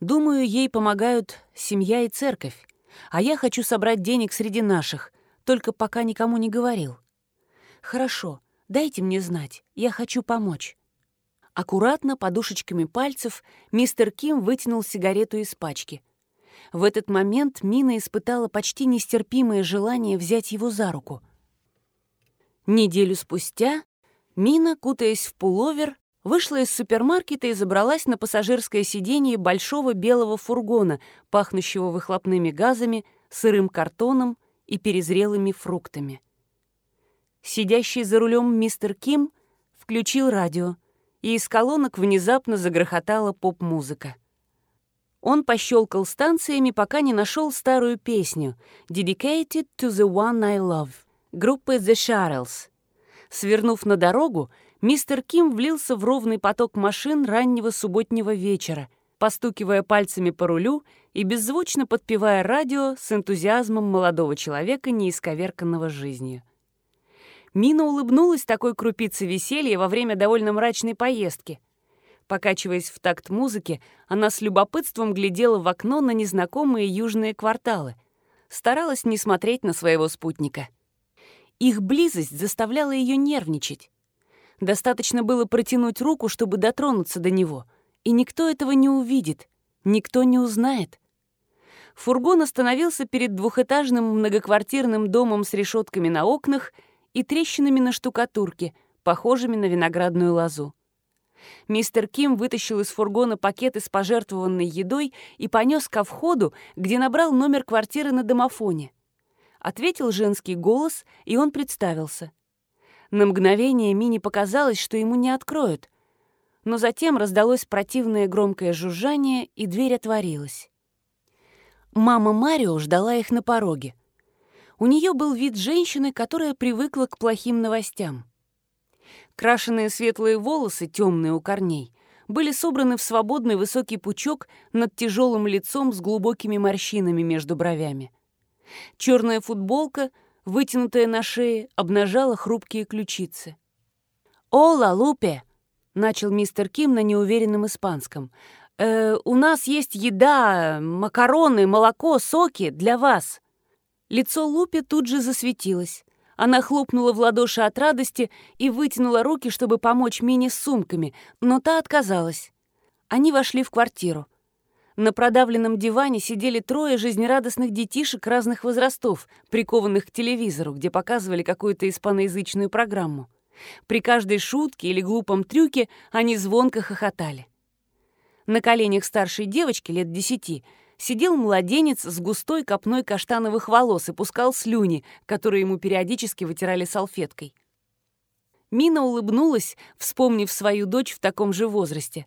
Думаю, ей помогают семья и церковь, а я хочу собрать денег среди наших, только пока никому не говорил. Хорошо, дайте мне знать, я хочу помочь. Аккуратно, подушечками пальцев, мистер Ким вытянул сигарету из пачки — в этот момент Мина испытала почти нестерпимое желание взять его за руку. Неделю спустя Мина, кутаясь в пуловер, вышла из супермаркета и забралась на пассажирское сиденье большого белого фургона, пахнущего выхлопными газами, сырым картоном и перезрелыми фруктами. Сидящий за рулем мистер Ким включил радио, и из колонок внезапно загрохотала поп-музыка. Он пощелкал станциями, пока не нашел старую песню «Dedicated to the one I love» группы The Sharrels. Свернув на дорогу, мистер Ким влился в ровный поток машин раннего субботнего вечера, постукивая пальцами по рулю и беззвучно подпевая радио с энтузиазмом молодого человека, неисковерканного жизнью. Мина улыбнулась такой крупице веселья во время довольно мрачной поездки — Покачиваясь в такт музыки, она с любопытством глядела в окно на незнакомые южные кварталы. Старалась не смотреть на своего спутника. Их близость заставляла ее нервничать. Достаточно было протянуть руку, чтобы дотронуться до него, и никто этого не увидит, никто не узнает. Фургон остановился перед двухэтажным многоквартирным домом с решетками на окнах и трещинами на штукатурке, похожими на виноградную лозу. Мистер Ким вытащил из фургона пакеты с пожертвованной едой и понес ко входу, где набрал номер квартиры на домофоне. Ответил женский голос, и он представился. На мгновение Мини показалось, что ему не откроют, но затем раздалось противное громкое жужжание, и дверь отворилась. Мама Марио ждала их на пороге. У нее был вид женщины, которая привыкла к плохим новостям. Крашеные светлые волосы, темные у корней, были собраны в свободный высокий пучок над тяжелым лицом с глубокими морщинами между бровями. Черная футболка, вытянутая на шее, обнажала хрупкие ключицы. «Ола, Лупе!» — начал мистер Ким на неуверенном испанском. «Э, «У нас есть еда, макароны, молоко, соки для вас». Лицо Лупе тут же засветилось. Она хлопнула в ладоши от радости и вытянула руки, чтобы помочь Мине с сумками, но та отказалась. Они вошли в квартиру. На продавленном диване сидели трое жизнерадостных детишек разных возрастов, прикованных к телевизору, где показывали какую-то испаноязычную программу. При каждой шутке или глупом трюке они звонко хохотали. На коленях старшей девочки лет десяти — сидел младенец с густой копной каштановых волос и пускал слюни, которые ему периодически вытирали салфеткой. Мина улыбнулась, вспомнив свою дочь в таком же возрасте.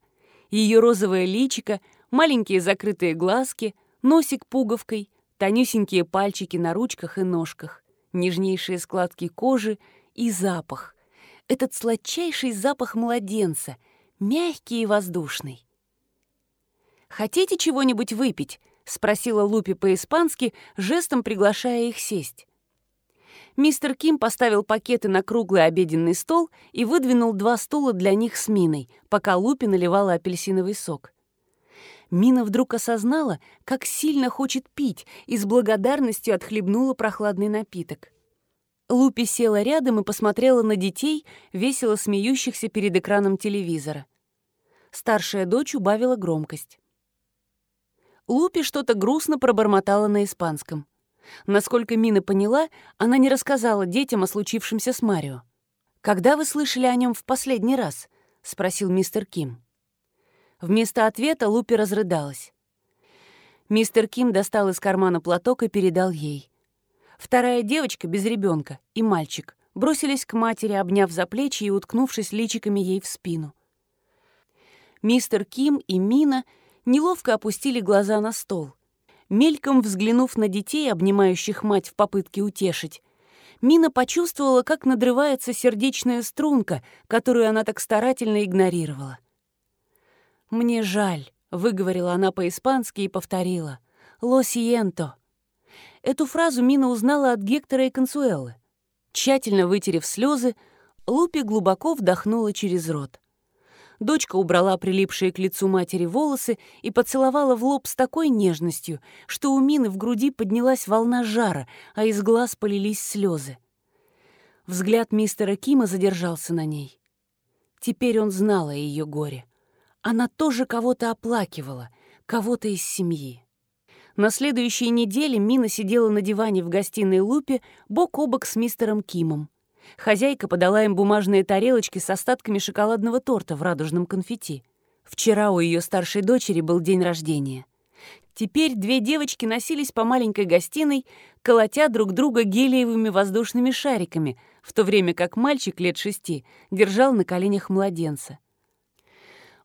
Ее розовое личико, маленькие закрытые глазки, носик пуговкой, тонюсенькие пальчики на ручках и ножках, нежнейшие складки кожи и запах. Этот сладчайший запах младенца, мягкий и воздушный. «Хотите чего-нибудь выпить?» — спросила Лупи по-испански, жестом приглашая их сесть. Мистер Ким поставил пакеты на круглый обеденный стол и выдвинул два стула для них с Миной, пока Лупи наливала апельсиновый сок. Мина вдруг осознала, как сильно хочет пить, и с благодарностью отхлебнула прохладный напиток. Лупи села рядом и посмотрела на детей, весело смеющихся перед экраном телевизора. Старшая дочь убавила громкость. Лупи что-то грустно пробормотала на испанском. Насколько Мина поняла, она не рассказала детям о случившемся с Марио. «Когда вы слышали о нем в последний раз?» — спросил мистер Ким. Вместо ответа Лупи разрыдалась. Мистер Ким достал из кармана платок и передал ей. Вторая девочка без ребенка и мальчик бросились к матери, обняв за плечи и уткнувшись личиками ей в спину. Мистер Ким и Мина неловко опустили глаза на стол. Мельком взглянув на детей, обнимающих мать в попытке утешить, Мина почувствовала, как надрывается сердечная струнка, которую она так старательно игнорировала. «Мне жаль», — выговорила она по-испански и повторила. «Ло сиенто». Эту фразу Мина узнала от Гектора и Консуэлы. Тщательно вытерев слезы, Лупи глубоко вдохнула через рот. Дочка убрала прилипшие к лицу матери волосы и поцеловала в лоб с такой нежностью, что у Мины в груди поднялась волна жара, а из глаз полились слезы. Взгляд мистера Кима задержался на ней. Теперь он знал о ее горе. Она тоже кого-то оплакивала, кого-то из семьи. На следующей неделе Мина сидела на диване в гостиной Лупе бок о бок с мистером Кимом. Хозяйка подала им бумажные тарелочки с остатками шоколадного торта в радужном конфетти. Вчера у ее старшей дочери был день рождения. Теперь две девочки носились по маленькой гостиной, колотя друг друга гелиевыми воздушными шариками, в то время как мальчик лет шести держал на коленях младенца.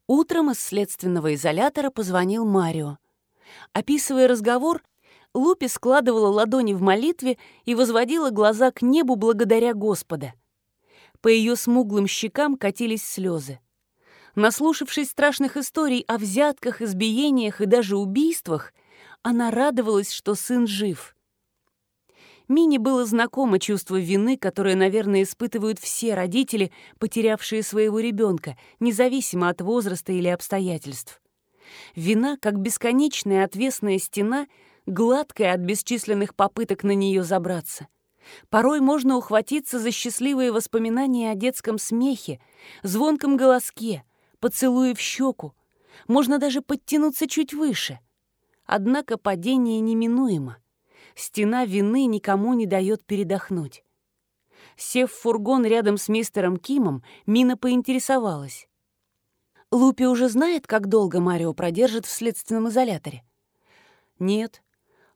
Утром из следственного изолятора позвонил Марио. Описывая разговор, Лупи складывала ладони в молитве и возводила глаза к небу благодаря Господа. По ее смуглым щекам катились слезы. Наслушавшись страшных историй о взятках, избиениях и даже убийствах, она радовалась, что сын жив. Мине было знакомо чувство вины, которое, наверное, испытывают все родители, потерявшие своего ребенка, независимо от возраста или обстоятельств. Вина, как бесконечная отвесная стена, гладкая от бесчисленных попыток на нее забраться. Порой можно ухватиться за счастливые воспоминания о детском смехе, звонком голоске, поцелуе в щеку. Можно даже подтянуться чуть выше. Однако падение неминуемо. Стена вины никому не дает передохнуть. Сев в фургон рядом с мистером Кимом, Мина поинтересовалась. Лупи уже знает, как долго Марио продержит в следственном изоляторе? Нет.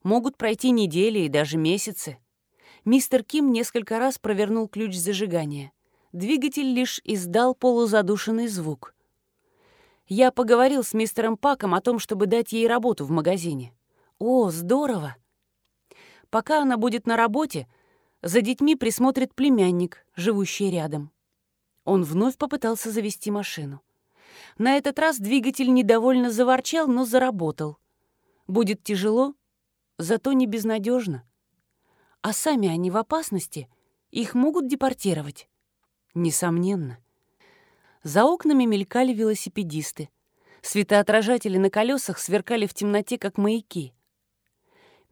Могут пройти недели и даже месяцы. Мистер Ким несколько раз провернул ключ зажигания. Двигатель лишь издал полузадушенный звук. Я поговорил с мистером Паком о том, чтобы дать ей работу в магазине. О, здорово! Пока она будет на работе, за детьми присмотрит племянник, живущий рядом. Он вновь попытался завести машину. На этот раз двигатель недовольно заворчал, но заработал. Будет тяжело, зато не безнадежно. А сами они в опасности, их могут депортировать. Несомненно. За окнами мелькали велосипедисты. Светоотражатели на колесах сверкали в темноте, как маяки.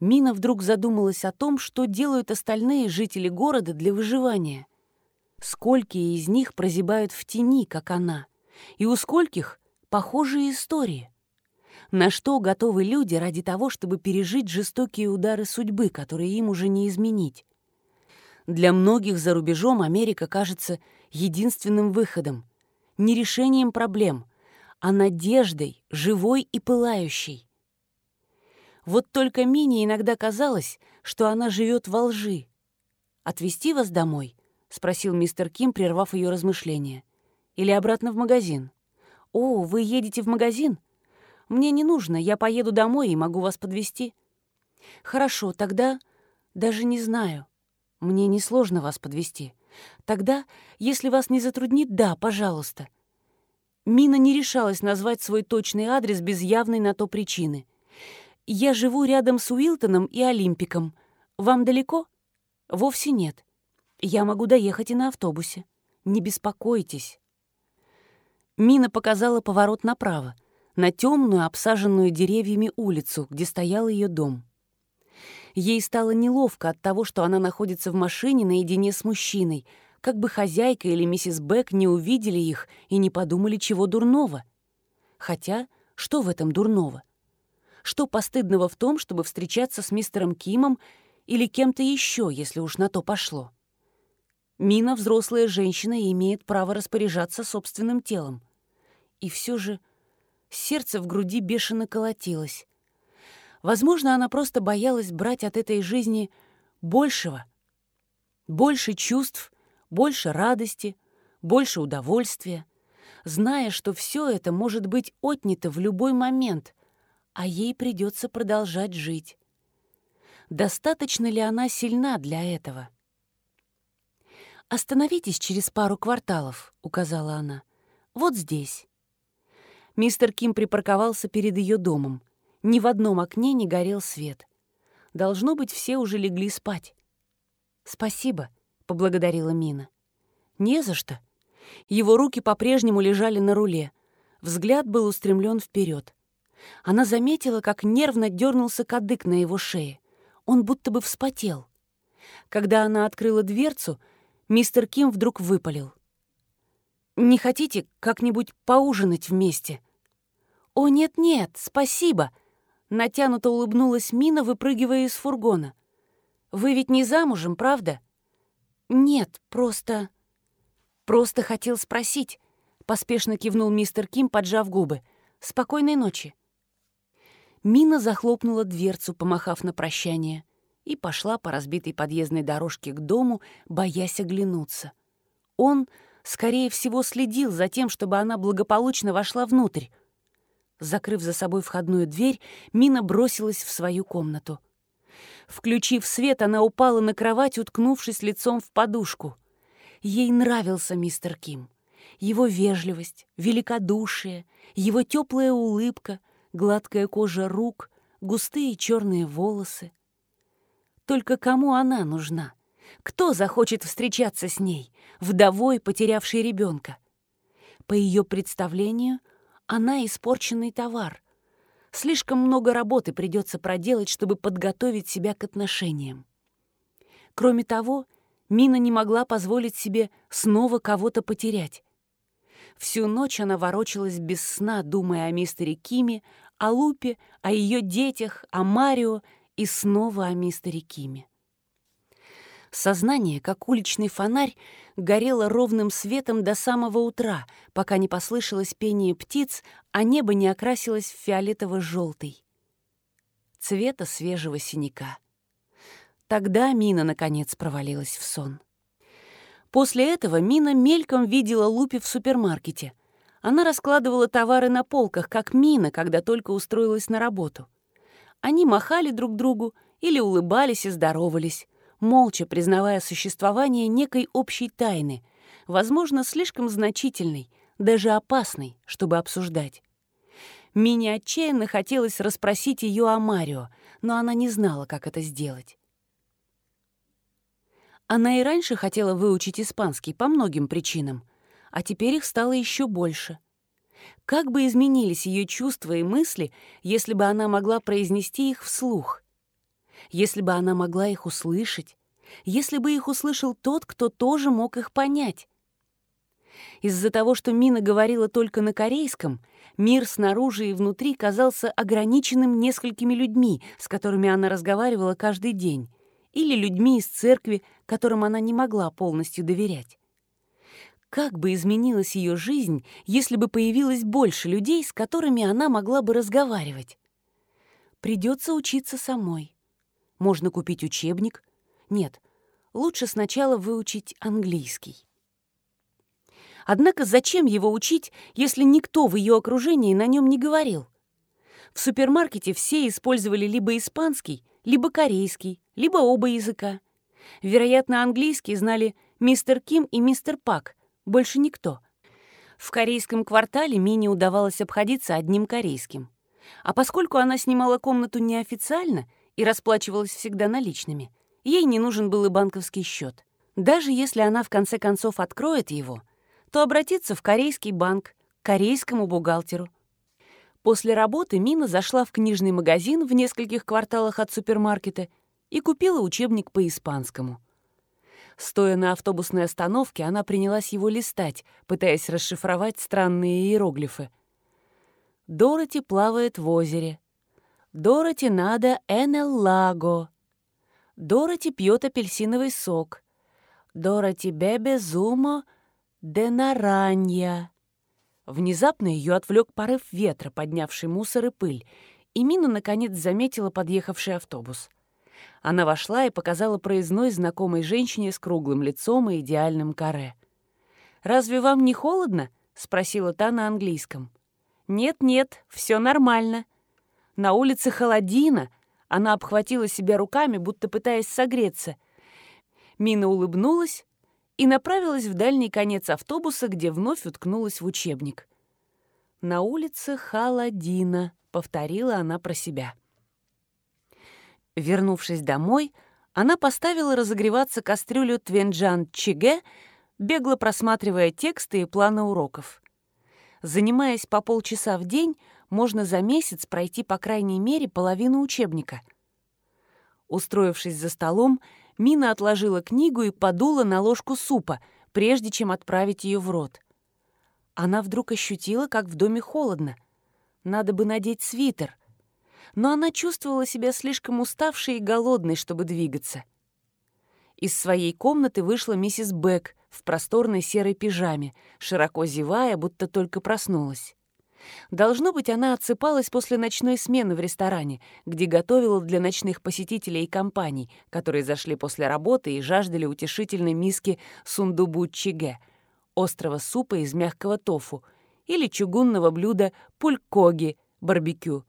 Мина вдруг задумалась о том, что делают остальные жители города для выживания. Сколько из них прозябают в тени, как она — и у скольких похожие истории. На что готовы люди ради того, чтобы пережить жестокие удары судьбы, которые им уже не изменить? Для многих за рубежом Америка кажется единственным выходом, не решением проблем, а надеждой, живой и пылающей. Вот только Мине иногда казалось, что она живет во лжи. «Отвезти вас домой?» — спросил мистер Ким, прервав ее размышления. Или обратно в магазин? О, вы едете в магазин? Мне не нужно, я поеду домой и могу вас подвести. Хорошо, тогда даже не знаю. Мне несложно вас подвести. Тогда, если вас не затруднит, да, пожалуйста. Мина не решалась назвать свой точный адрес без явной на то причины. Я живу рядом с Уилтоном и Олимпиком. Вам далеко? Вовсе нет. Я могу доехать и на автобусе. Не беспокойтесь. Мина показала поворот направо, на темную, обсаженную деревьями улицу, где стоял ее дом. Ей стало неловко от того, что она находится в машине наедине с мужчиной, как бы хозяйка или миссис Бек не увидели их и не подумали, чего дурного. Хотя, что в этом дурного? Что постыдного в том, чтобы встречаться с мистером Кимом или кем-то еще, если уж на то пошло? Мина — взрослая женщина и имеет право распоряжаться собственным телом. И все же сердце в груди бешено колотилось. Возможно, она просто боялась брать от этой жизни большего. Больше чувств, больше радости, больше удовольствия, зная, что все это может быть отнято в любой момент, а ей придется продолжать жить. Достаточно ли она сильна для этого? «Остановитесь через пару кварталов», — указала она. «Вот здесь». Мистер Ким припарковался перед ее домом. Ни в одном окне не горел свет. Должно быть, все уже легли спать. «Спасибо», — поблагодарила Мина. «Не за что». Его руки по-прежнему лежали на руле. Взгляд был устремлен вперед. Она заметила, как нервно дернулся кадык на его шее. Он будто бы вспотел. Когда она открыла дверцу, мистер Ким вдруг выпалил. «Не хотите как-нибудь поужинать вместе?» «О, нет-нет, спасибо!» Натянуто улыбнулась Мина, выпрыгивая из фургона. «Вы ведь не замужем, правда?» «Нет, просто...» «Просто хотел спросить», — поспешно кивнул мистер Ким, поджав губы. «Спокойной ночи». Мина захлопнула дверцу, помахав на прощание, и пошла по разбитой подъездной дорожке к дому, боясь оглянуться. Он, скорее всего, следил за тем, чтобы она благополучно вошла внутрь. Закрыв за собой входную дверь, Мина бросилась в свою комнату. Включив свет, она упала на кровать, уткнувшись лицом в подушку. Ей нравился мистер Ким. Его вежливость, великодушие, его теплая улыбка, гладкая кожа рук, густые черные волосы. Только кому она нужна? Кто захочет встречаться с ней, вдовой, потерявшей ребенка? По ее представлению — она испорченный товар. Слишком много работы придется проделать, чтобы подготовить себя к отношениям. Кроме того, Мина не могла позволить себе снова кого-то потерять. Всю ночь она ворочалась без сна, думая о мистере Киме, о Лупе, о ее детях, о Марио и снова о мистере Киме. Сознание, как уличный фонарь, горело ровным светом до самого утра, пока не послышалось пение птиц, а небо не окрасилось в фиолетово-желтый. Цвета свежего синяка. Тогда Мина, наконец, провалилась в сон. После этого Мина мельком видела Лупи в супермаркете. Она раскладывала товары на полках, как Мина, когда только устроилась на работу. Они махали друг другу или улыбались и здоровались молча признавая существование некой общей тайны, возможно, слишком значительной, даже опасной, чтобы обсуждать. Мине отчаянно хотелось расспросить ее о Марио, но она не знала, как это сделать. Она и раньше хотела выучить испанский по многим причинам, а теперь их стало еще больше. Как бы изменились ее чувства и мысли, если бы она могла произнести их вслух? Если бы она могла их услышать, если бы их услышал тот, кто тоже мог их понять. Из-за того, что Мина говорила только на корейском, мир снаружи и внутри казался ограниченным несколькими людьми, с которыми она разговаривала каждый день, или людьми из церкви, которым она не могла полностью доверять. Как бы изменилась ее жизнь, если бы появилось больше людей, с которыми она могла бы разговаривать? Придется учиться самой. Можно купить учебник. Нет, лучше сначала выучить английский. Однако зачем его учить, если никто в ее окружении на нем не говорил? В супермаркете все использовали либо испанский, либо корейский, либо оба языка. Вероятно, английский знали мистер Ким и мистер Пак, больше никто. В корейском квартале Мине удавалось обходиться одним корейским. А поскольку она снимала комнату неофициально — и расплачивалась всегда наличными. Ей не нужен был и банковский счет. Даже если она в конце концов откроет его, то обратится в корейский банк, к корейскому бухгалтеру. После работы Мина зашла в книжный магазин в нескольких кварталах от супермаркета и купила учебник по испанскому. Стоя на автобусной остановке, она принялась его листать, пытаясь расшифровать странные иероглифы. Дороти плавает в озере. Дороти надо энел лаго. Дороти пьет апельсиновый сок. Дороти бебе зумо де наранья. Внезапно ее отвлек порыв ветра, поднявший мусор и пыль, и Мина, наконец, заметила подъехавший автобус. Она вошла и показала проездной знакомой женщине с круглым лицом и идеальным каре. «Разве вам не холодно?» — спросила та на английском. «Нет-нет, все нормально. На улице холодина». Она обхватила себя руками, будто пытаясь согреться. Мина улыбнулась и направилась в дальний конец автобуса, где вновь уткнулась в учебник. «На улице холодина», — повторила она про себя. Вернувшись домой, она поставила разогреваться кастрюлю Твенджан Чиге, бегло просматривая тексты и планы уроков. Занимаясь по полчаса в день, можно за месяц пройти по крайней мере половину учебника. Устроившись за столом, Мина отложила книгу и подула на ложку супа, прежде чем отправить ее в рот. Она вдруг ощутила, как в доме холодно. Надо бы надеть свитер но она чувствовала себя слишком уставшей и голодной, чтобы двигаться. Из своей комнаты вышла миссис Бек в просторной серой пижаме, широко зевая, будто только проснулась. Должно быть, она отсыпалась после ночной смены в ресторане, где готовила для ночных посетителей и компаний, которые зашли после работы и жаждали утешительной миски сундубу-чиге, острого супа из мягкого тофу, или чугунного блюда пулькоги, барбекю,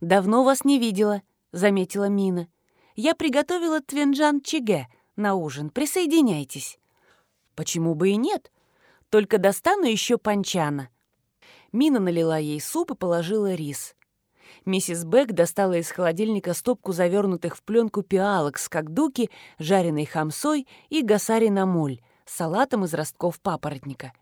«Давно вас не видела», — заметила Мина. «Я приготовила твенджан чиге на ужин. Присоединяйтесь». «Почему бы и нет? Только достану еще панчана». Мина налила ей суп и положила рис. Миссис Бек достала из холодильника стопку завернутых в пленку пиалок с кагдуки, жареной хамсой и гасари на моль, салатом из ростков папоротника.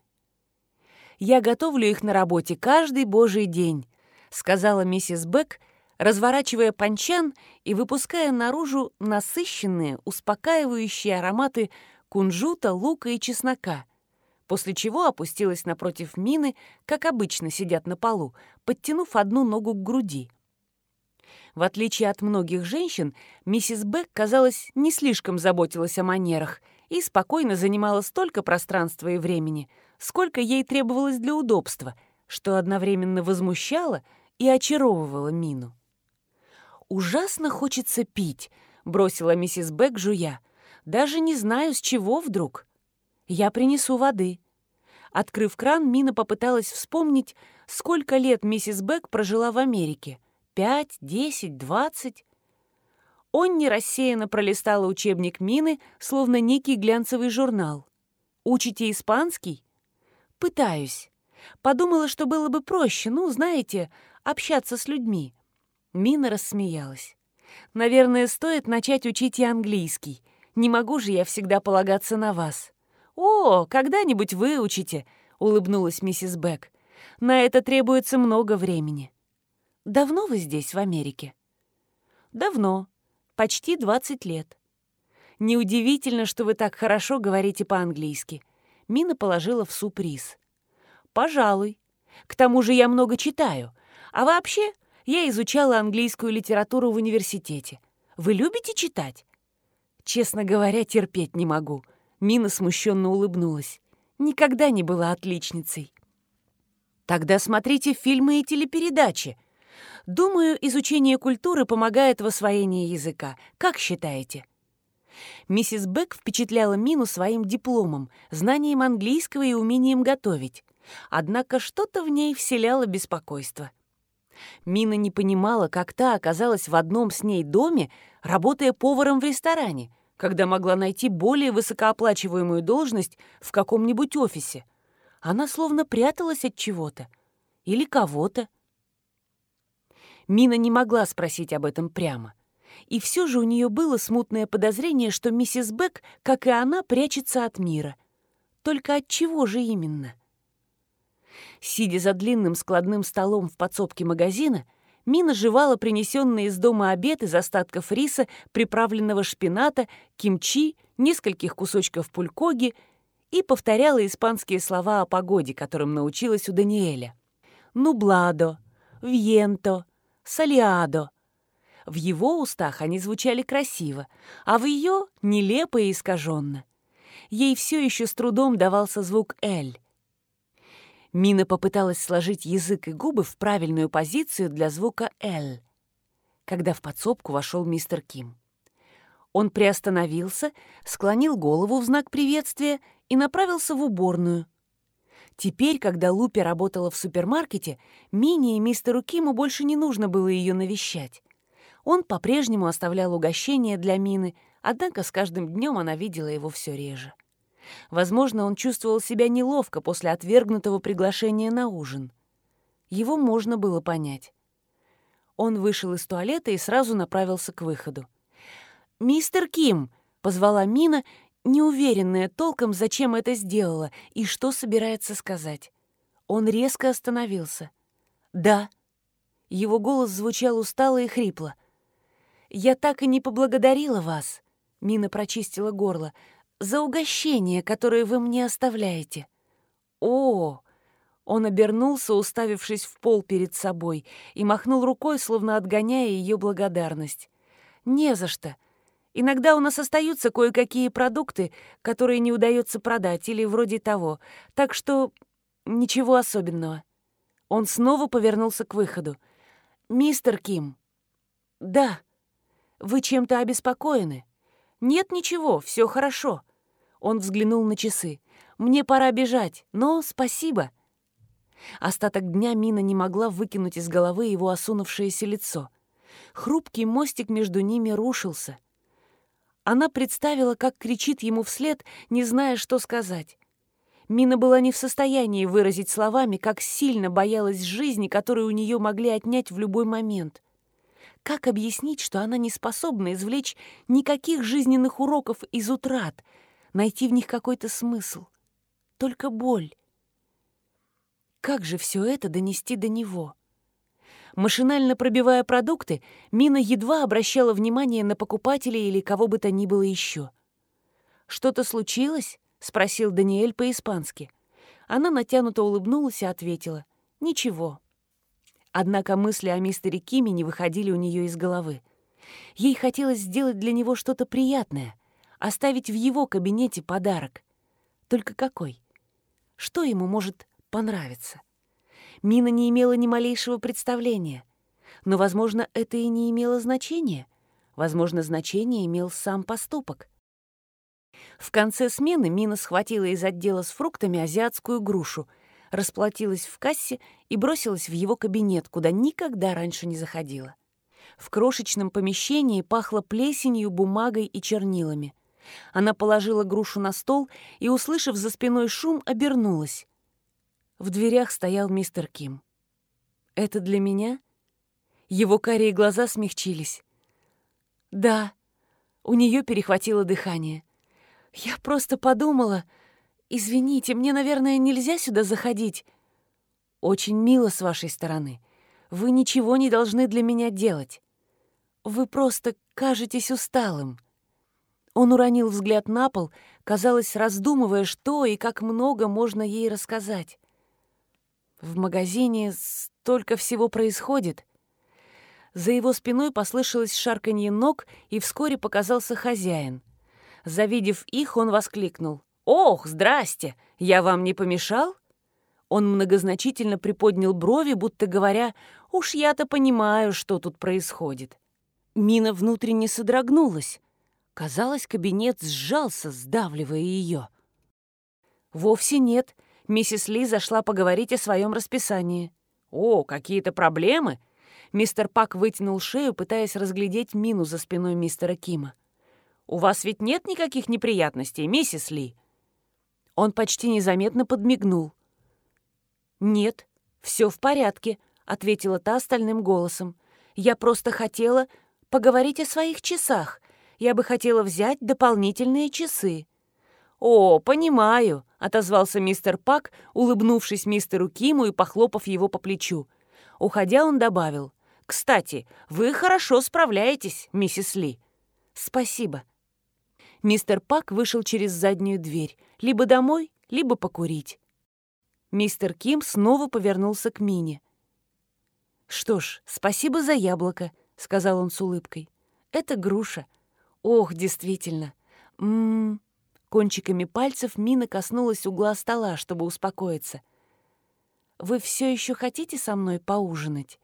«Я готовлю их на работе каждый божий день», — сказала миссис Бек разворачивая панчан и выпуская наружу насыщенные, успокаивающие ароматы кунжута, лука и чеснока, после чего опустилась напротив мины, как обычно сидят на полу, подтянув одну ногу к груди. В отличие от многих женщин, миссис Бек, казалось, не слишком заботилась о манерах и спокойно занимала столько пространства и времени, сколько ей требовалось для удобства, что одновременно возмущало и очаровывало Мину ужасно хочется пить», — бросила миссис Бек, жуя. «Даже не знаю, с чего вдруг. Я принесу воды». Открыв кран, Мина попыталась вспомнить, сколько лет миссис Бек прожила в Америке. Пять, десять, двадцать. Онни рассеянно пролистала учебник Мины, словно некий глянцевый журнал. «Учите испанский?» «Пытаюсь. Подумала, что было бы проще, ну, знаете, общаться с людьми. Мина рассмеялась. «Наверное, стоит начать учить и английский. Не могу же я всегда полагаться на вас». «О, когда-нибудь выучите», — улыбнулась миссис Бек. «На это требуется много времени». «Давно вы здесь, в Америке?» «Давно. Почти 20 лет». «Неудивительно, что вы так хорошо говорите по-английски». Мина положила в суп рис. «Пожалуй. К тому же я много читаю. А вообще, я изучала английскую литературу в университете. Вы любите читать? Честно говоря, терпеть не могу. Мина смущенно улыбнулась. Никогда не была отличницей. Тогда смотрите фильмы и телепередачи. Думаю, изучение культуры помогает в освоении языка. Как считаете? Миссис Бек впечатляла Мину своим дипломом, знанием английского и умением готовить. Однако что-то в ней вселяло беспокойство. Мина не понимала, как та оказалась в одном с ней доме, работая поваром в ресторане, когда могла найти более высокооплачиваемую должность в каком-нибудь офисе. Она словно пряталась от чего-то или кого-то. Мина не могла спросить об этом прямо. И все же у нее было смутное подозрение, что миссис Бек, как и она, прячется от мира. Только от чего же именно? Сидя за длинным складным столом в подсобке магазина, Мина жевала принесенный из дома обед из остатков риса, приправленного шпината, кимчи, нескольких кусочков пулькоги и повторяла испанские слова о погоде, которым научилась у Даниэля. «Нубладо», «вьенто», «солиадо». В его устах они звучали красиво, а в ее — нелепо и искаженно. Ей все еще с трудом давался звук «эль». Мина попыталась сложить язык и губы в правильную позицию для звука «Л», когда в подсобку вошел мистер Ким. Он приостановился, склонил голову в знак приветствия и направился в уборную. Теперь, когда Лупи работала в супермаркете, Мине и мистеру Киму больше не нужно было ее навещать. Он по-прежнему оставлял угощения для Мины, однако с каждым днем она видела его все реже. Возможно, он чувствовал себя неловко после отвергнутого приглашения на ужин. Его можно было понять. Он вышел из туалета и сразу направился к выходу. «Мистер Ким!» — позвала Мина, неуверенная толком, зачем это сделала и что собирается сказать. Он резко остановился. «Да». Его голос звучал устало и хрипло. «Я так и не поблагодарила вас», — Мина прочистила горло, за угощение, которое вы мне оставляете». «О!» Он обернулся, уставившись в пол перед собой, и махнул рукой, словно отгоняя ее благодарность. «Не за что. Иногда у нас остаются кое-какие продукты, которые не удается продать, или вроде того. Так что ничего особенного». Он снова повернулся к выходу. «Мистер Ким». «Да. Вы чем-то обеспокоены?» «Нет ничего, все хорошо. Он взглянул на часы. «Мне пора бежать, но спасибо». Остаток дня Мина не могла выкинуть из головы его осунувшееся лицо. Хрупкий мостик между ними рушился. Она представила, как кричит ему вслед, не зная, что сказать. Мина была не в состоянии выразить словами, как сильно боялась жизни, которую у нее могли отнять в любой момент. Как объяснить, что она не способна извлечь никаких жизненных уроков из утрат — найти в них какой-то смысл. Только боль. Как же все это донести до него? Машинально пробивая продукты, Мина едва обращала внимание на покупателей или кого бы то ни было еще. «Что-то случилось?» — спросил Даниэль по-испански. Она натянуто улыбнулась и ответила. «Ничего». Однако мысли о мистере Киме не выходили у нее из головы. Ей хотелось сделать для него что-то приятное, оставить в его кабинете подарок. Только какой? Что ему может понравиться? Мина не имела ни малейшего представления. Но, возможно, это и не имело значения. Возможно, значение имел сам поступок. В конце смены Мина схватила из отдела с фруктами азиатскую грушу, расплатилась в кассе и бросилась в его кабинет, куда никогда раньше не заходила. В крошечном помещении пахло плесенью, бумагой и чернилами. Она положила грушу на стол и, услышав за спиной шум, обернулась. В дверях стоял мистер Ким. «Это для меня?» Его карие глаза смягчились. «Да». У нее перехватило дыхание. «Я просто подумала... Извините, мне, наверное, нельзя сюда заходить». «Очень мило с вашей стороны. Вы ничего не должны для меня делать. Вы просто кажетесь усталым». Он уронил взгляд на пол, казалось, раздумывая, что и как много можно ей рассказать. В магазине столько всего происходит. За его спиной послышалось шарканье ног, и вскоре показался хозяин. Завидев их, он воскликнул. «Ох, здрасте! Я вам не помешал?» Он многозначительно приподнял брови, будто говоря, «Уж я-то понимаю, что тут происходит». Мина внутренне содрогнулась. Казалось, кабинет сжался, сдавливая ее. Вовсе нет. Миссис Ли зашла поговорить о своем расписании. «О, какие-то проблемы?» Мистер Пак вытянул шею, пытаясь разглядеть мину за спиной мистера Кима. «У вас ведь нет никаких неприятностей, миссис Ли?» Он почти незаметно подмигнул. «Нет, все в порядке», — ответила та остальным голосом. «Я просто хотела поговорить о своих часах я бы хотела взять дополнительные часы». «О, понимаю», — отозвался мистер Пак, улыбнувшись мистеру Киму и похлопав его по плечу. Уходя, он добавил, Кстати, вы хорошо справляетесь, миссис Ли. Спасибо. Мистер Пак вышел через заднюю дверь. Либо домой, либо покурить. Мистер Ким снова повернулся к Мине. «Что ж, спасибо за яблоко», — сказал он с улыбкой. «Это груша. Ох, действительно. Ммм...» Кончиками пальцев Мина коснулась угла стола, чтобы успокоиться. «Вы все еще хотите со мной поужинать?»